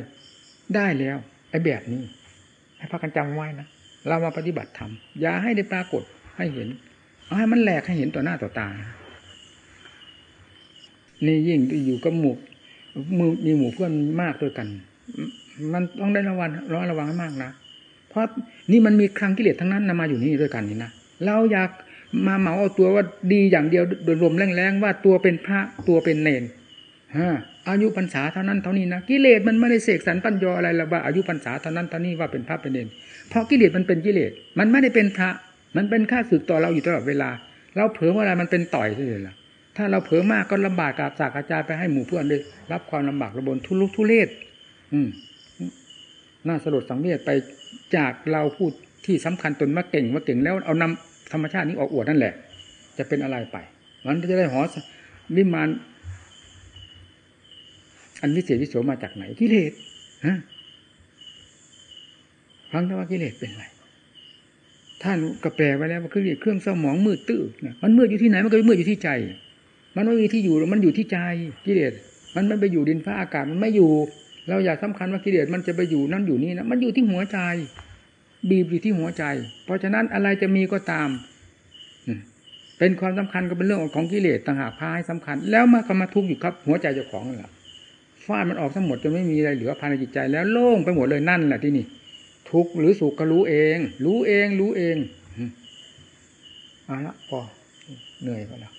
ได้แล้วไอ้แบบนี้ ให้พักกันจำไว้นะเรามาปฏิบัติธรรมอย่าให้ได้ปรากฏให้เห็น เอาให้มันแหลกให้เห็นต่อหน้าต่อตา นี่ยิ่งอยู่กับหมู่มือมีหมู่เพื่อนมากด้วยกัน มันต้องได้ระวังร้องระวังให้มากนะ เพราะนี่มันมีครั้งกิเลสทั้งนั้นนำมาอยู่นี่ด้วยกันนี่นะ เราอยากมาเหมาเอาตัวว่าดีอย่างเดียวโดยรวมแรงๆว่าตัวเป็นพระตัวเป็นเนนฮะ อายุพรรษาเท่านั้นเท่านี้นะกิเลสมันไม่ได้เสกสรรปัญญาอะไรละว่าอายุพรรษาเท่านั้นเท่านี้ว่าเป็นพระเป็นเนนเพราะกิเลสมันเป็นกิเลสมันไม่ได้เป็นพระ มันเป็นข้าศึกต่อเราอยู่ตลอดเวลา เราเผลอเมื่อไรมันเป็นต่อยเลยล่ะถ้าเราเผลอมากก็ลำบากกาบสากกระจารย์ไปให้หมู่เพื่อนได้รับความลำบากระบนทุลุทุเลศอืมน่าสลดสังเวชไปจากเราพูดที่สำคัญตนมาเก่งมาเก่งแล้วเอานำธรรมชาตินี้ออกอวดนั่นแหละ จะเป็นอะไรไปมันจะได้หอวิมาน อันวิเศษวิโสมาจากไหนกิเลสฮะฟังแต่ว่ากิเลสเป็นไรท่านกระแปลไว้แล้วว่าคือเครื่องสมองมืดตื้อมันมืดอยู่ที่ไหนมันก็มืดอยู่ที่ใจ มันไม่มีที่อยู่มันอยู่ที่ใจกิเลสมันไม่ไปอยู่ดินฟ้าอากาศมันไม่อยู่ เราอยากสำคัญว่ากิเลสมันจะไปอยู่นั่นอยู่นี่นะมันอยู่ที่หัวใจ บีบอยู่ที่หัวใจ เพราะฉะนั้นอะไรจะมีก็ตามเป็นความสำคัญก็เป็นเรื่องของกิเลสต่างหากพาให้สำคัญ แล้วมาก็มาทุกข์อยู่ครับ หัวใจเจ้าของนั่นแหละ ฟาดมันออกทั้งหมดจนไม่มีอะไรเหลือภายในจิตใจแล้วโล่งไปหมดเลยนั่นแหละที่นี่ ทุกข์หรือสุขก็รู้เอง รู้เอง รู้เองเอาละพอเหนื่อยก็แล้ว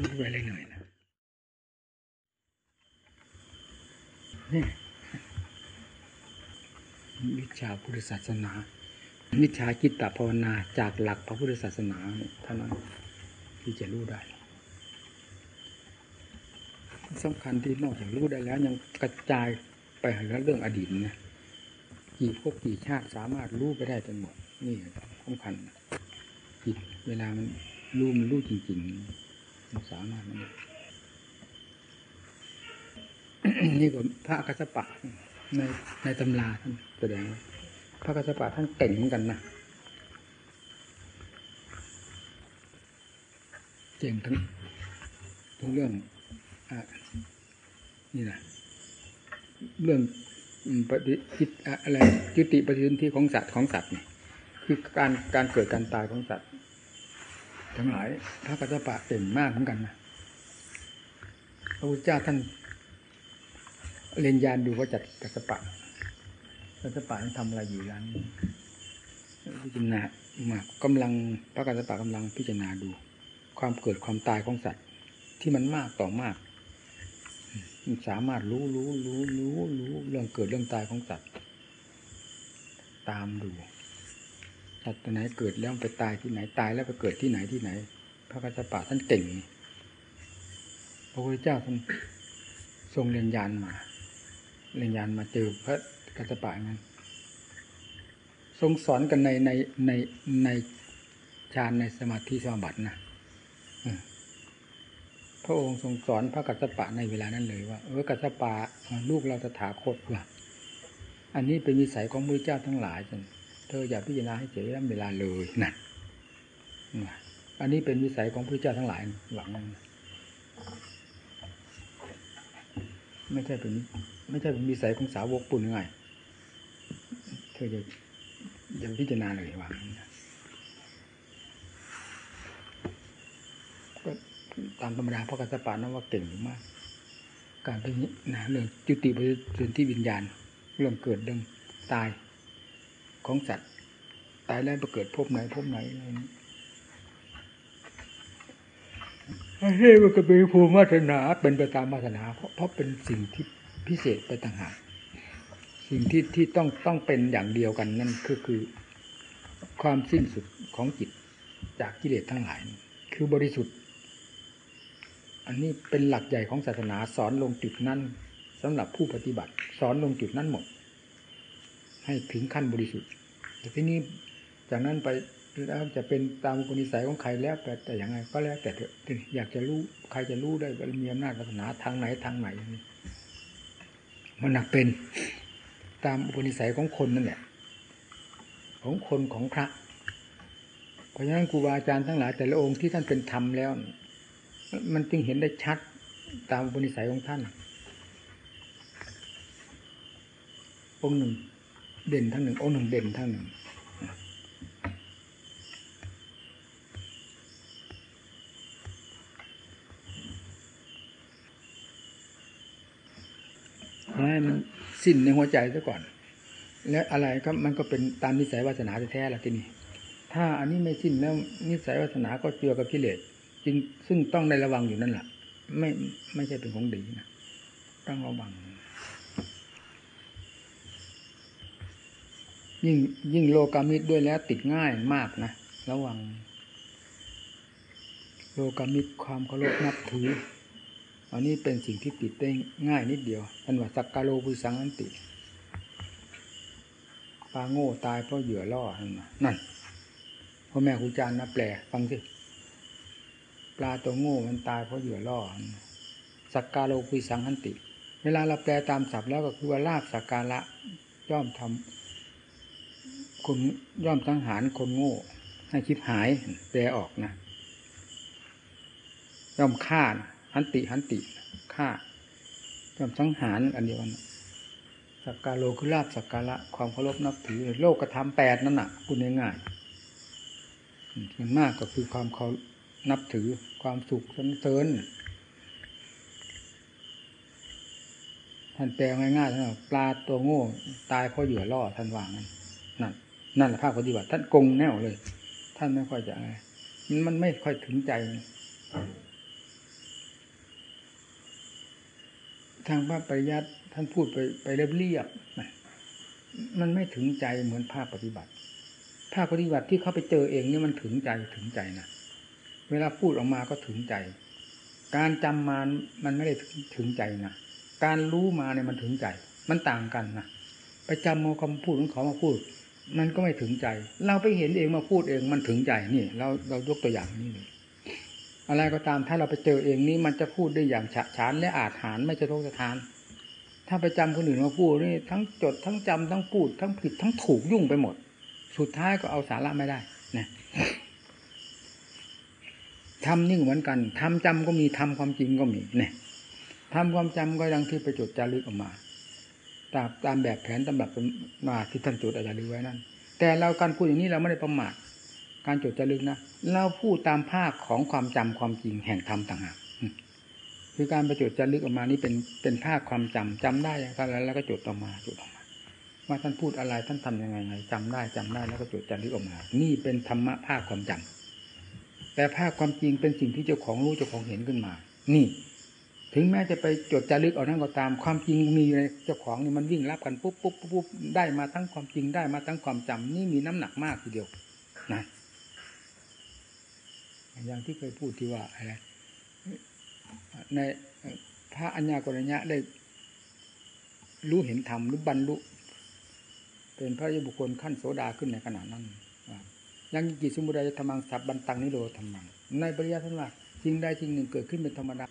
รู้ไปเลยเหนื่อยนะนี่วิชาพุทธศาสนาวิชาจิตตภาวนาจากหลักพระพุทธศาสนาเท่านั้นที่จะรู้ได้ สำคัญที่นอกจากรู้ได้แล้วยังกระจายไปหาเรื่องอดีตนะกี่พวกกี่ชาติสามารถรู้ไปได้จนหมด นี่สำคัญจิตเวลามันรู้มันรู้จริงๆมันสามารถมันนี่ก็พระกัสสปะในในตำราท่านแสดงพระกัสสปะท่านเก่งเหมือนกันนะเก่งทั้งทั้งเรื่อง นี่นะเรื่องปฏิจิตอะไรจุติปฏิทินที่ของสัตว์ของสัตว์นี่คือการการเกิดการตายของสัตว์ ทั้งหลายพระกัสสปะเก่งมากเหมือนกันนะพระพุทธเจ้าท่านเรียนยานดูว่าจัดกัสสปะกัสสปะนั้นทำอะไรอยู่ร้นพิจารณามากกำลังพระกัสสปะกำลังพิจารณาดู ความเกิดความตายของสัตว์ที่มันมากต่อมาก สามารถรู้รู้รู้รู้รู้เรื่องเกิดเรื่องตายของสัตว์ตามดูสัตว์ตัวไหนเกิดแล้วไปตายที่ไหนตายแล้วไปเกิดที่ไหนที่ไหน พระกัสสปะท่านเก่งพระพุทธเจ้าท่านทรงเรียนยานมา เรียนยานมาเจอพระกัสสปะนั้นทรงสอนกันในในในในฌานในสมาธิสมาบัตินะ ระองค์ทรงสอนพระกัสสปะในเวลานั้นเลยว่าเออกัสสปะลูกเราจะถาคตว่าอันนี้เป็นวิสัยของพระเจ้าทั้งหลายจนเธออย่าพิจารณาให้เสียเวลาเลยนั่นอันนี้เป็นวิสัยของพระเจ้าทั้งหลายหวังไม่ใช่เป็นไม่ใช่เป็นวิสัยของสาวกปุ่นไง เธอจะอย่าพิจารณาเลยหวังก็ ตามธรรมดาพระกัสสปานะว่าเก่งมาก การพิจารณาเรื่องจุติปฏิสนธิวิญญาณเรื่องเกิดเรื่องตายของสัตว์ตายแล้วไปเกิดพบไหนพบไหนอะไรนี้ให้มันก็เป็นภูมิวาสนาเป็นไปตามวาสนา เพราะเพราะเป็นสิ่งที่พิเศษไปต่างหากสิ่งที่ที่ต้องต้องเป็นอย่างเดียวกันนั่นคือคือ ความสิ้นสุดของจิตจากกิเลสทั้งหลาย คือบริสุทธิ์ อันนี้เป็นหลักใหญ่ของศาสนาสอนลงจุดนั้นสำหรับผู้ปฏิบัติ สอนลงจุดนั้นหมด ให้ถึงขั้นบริสุทธิ์แต่ที่นี้จากนั้นไปแล้วจะเป็นตามกุณิสัยของใครแล้วแต่แต่อย่างไรก็แล้วแต่เถอะอยากจะรู้ใครจะรู้ได้มีอำนาจศาสนาทางไหนทางไหนมันหนักเป็นตามอุปนิสัยของคนนั่นแหละของคนของพระ เพราะฉะนั้นครูบาอาจารย์ทั้งหลายแต่ละองค์ที่ท่านเป็นธรรมแล้ว มันจึงเห็นได้ชัดตามอุปนิสัยของท่านองค์หนึ่ง เด่นทั้งหนึ่งองค์หนึ่งเด่นทั้งหนึ่งให้มันสิ้นในหัวใจซะก่อน แล้วอะไรก็มันก็เป็นตามนิสัยวาสนาแท้ๆละทีนี้ ถ้าอันนี้ไม่สิ้นแล้วนิสัยวาสนาก็เจือกับกิเลส จริงซึ่งต้องในระวังอยู่นั่นแหละไม่ไม่ใช่เป็นของดีนะต้องระวัง ยิ่งยิ่งโลกามิตรด้วยแล้วติดง่ายมากนะระวัง โลกามิตรความเคารพนับถืออันนี้เป็นสิ่งที่ติดได้ง่ายนิดเดียวอันว่าสักกาโลภุสังอันติปลาโง่ตายเพราะเหยื่อล่อนั่นพ่อแม่ครูจารย์นะแปลฟังสิ ปลาตัวโง่มันตายเพราะเหยื่อล่อสักการโลภุสังอันติ เวลาเราแปลตามศัพท์แล้วก็คือว่าลาบสักการะย่อมทำคนย่อมสังหารคนโง่ ให้คิดหายแปลออกนะ ย่อมฆ่าหันติหันติฆ่าย่อมสังหารอันเดียวกันสักการโลคือลาบสักการะความเคารพนับถือโลกกระทำแปดนั่นน่ะพูดง่ายๆส่วนมากก็คือความเขานับถือ ความสุขสันเสริญท่านแปลง่ายๆท่านปลาตัวโง่ ตายเพราะเหยื่อล่อท่านว่างั้นนั่นนั่นแหละภาคปฏิบัติ ท่านกงแน่วเลย ท่านไม่ค่อยจะอะไรมันไม่ค่อยถึงใจทางพระปริยัติท่านพูดไปไปเรียบเรียบมันไม่ถึงใจเหมือนภาคปฏิบัติ ภาคปฏิบัติที่เขาไปเจอเองนี่มันถึงใจถึงใจนะ เวลาพูดออกมาก็ถึงใจ การจำมามันไม่ได้ถึงใจนะการรู้มาเนี่ยมันถึงใจ มันต่างกันนะไปจำเอาคำพูดของเขามาพูด มันก็ไม่ถึงใจ เราไปเห็นเองมาพูดเองมันถึงใจนี่ เราเรายกตัวอย่างนี้เลยอะไรก็ตามถ้าเราไปเจอเองนี้มันจะพูดได้อย่างฉะฉานและอาจหารไม่จะโทษสะทาน ถ้าไปจำคนอื่นมาพูดนี่ทั้งจดทั้งจำทั้งพูด ทั้งผิดทั้งถูกยุ่งไปหมด สุดท้ายก็เอาสาระไม่ได้นะ ทำนิ่งเหมือนกันทำจำก็มีทำความจริงก็มีเนี่ยทำความจำก็ยังที่ไปจดจารึกออกมา ตามตามแบบแผนตำแบบมาที่ท่านจดอาจารย์ไว้นั่น แต่เราการพูดอย่างนี้เราไม่ได้ประมาทการจดจารึกนะเราพูดตามภาคของความจำความจริงแห่งธรรมต่างหากคือการไปจดจารึกออกมานี่เป็นเป็นภาคความจำจำได้อย่างไรแล้วก็จดออกมาจดออกมาว่าท่านพูดอะไรท่านทํำยังไงไงจำได้จำได้แล้วก็จดจารึกออกมา นี่เป็นธรรมะภาคความจำ แต่ภาคความจริงเป็นสิ่งที่เจ้าของรู้เจ้าของเห็นขึ้นมา นี่ ถึงแม้จะไปจดจารึกเอานั่นก็ตามความจริงมีอยู่ในเจ้าของนี่มันวิ่งรับกันปุ๊บปุ๊บปุ๊บได้มาทั้งความจริงได้มาทั้งความจำนี่มีน้ำหนักมากทีเดียวนะอย่างที่เคยพูดที่ว่าอะไรในพระอัญญากรณะได้รู้เห็นธรรมหรือบรรลุ เป็นพระยบุคคลขั้นโสดาขึ้นในขณะนั้น ยังกิจสมุทัยธรรมังสับบันตังนิโรธรรมัง ในปริยัติธรรมสิ่งใดสิ่งหนึ่งเกิดขึ้นเป็นธรรมดา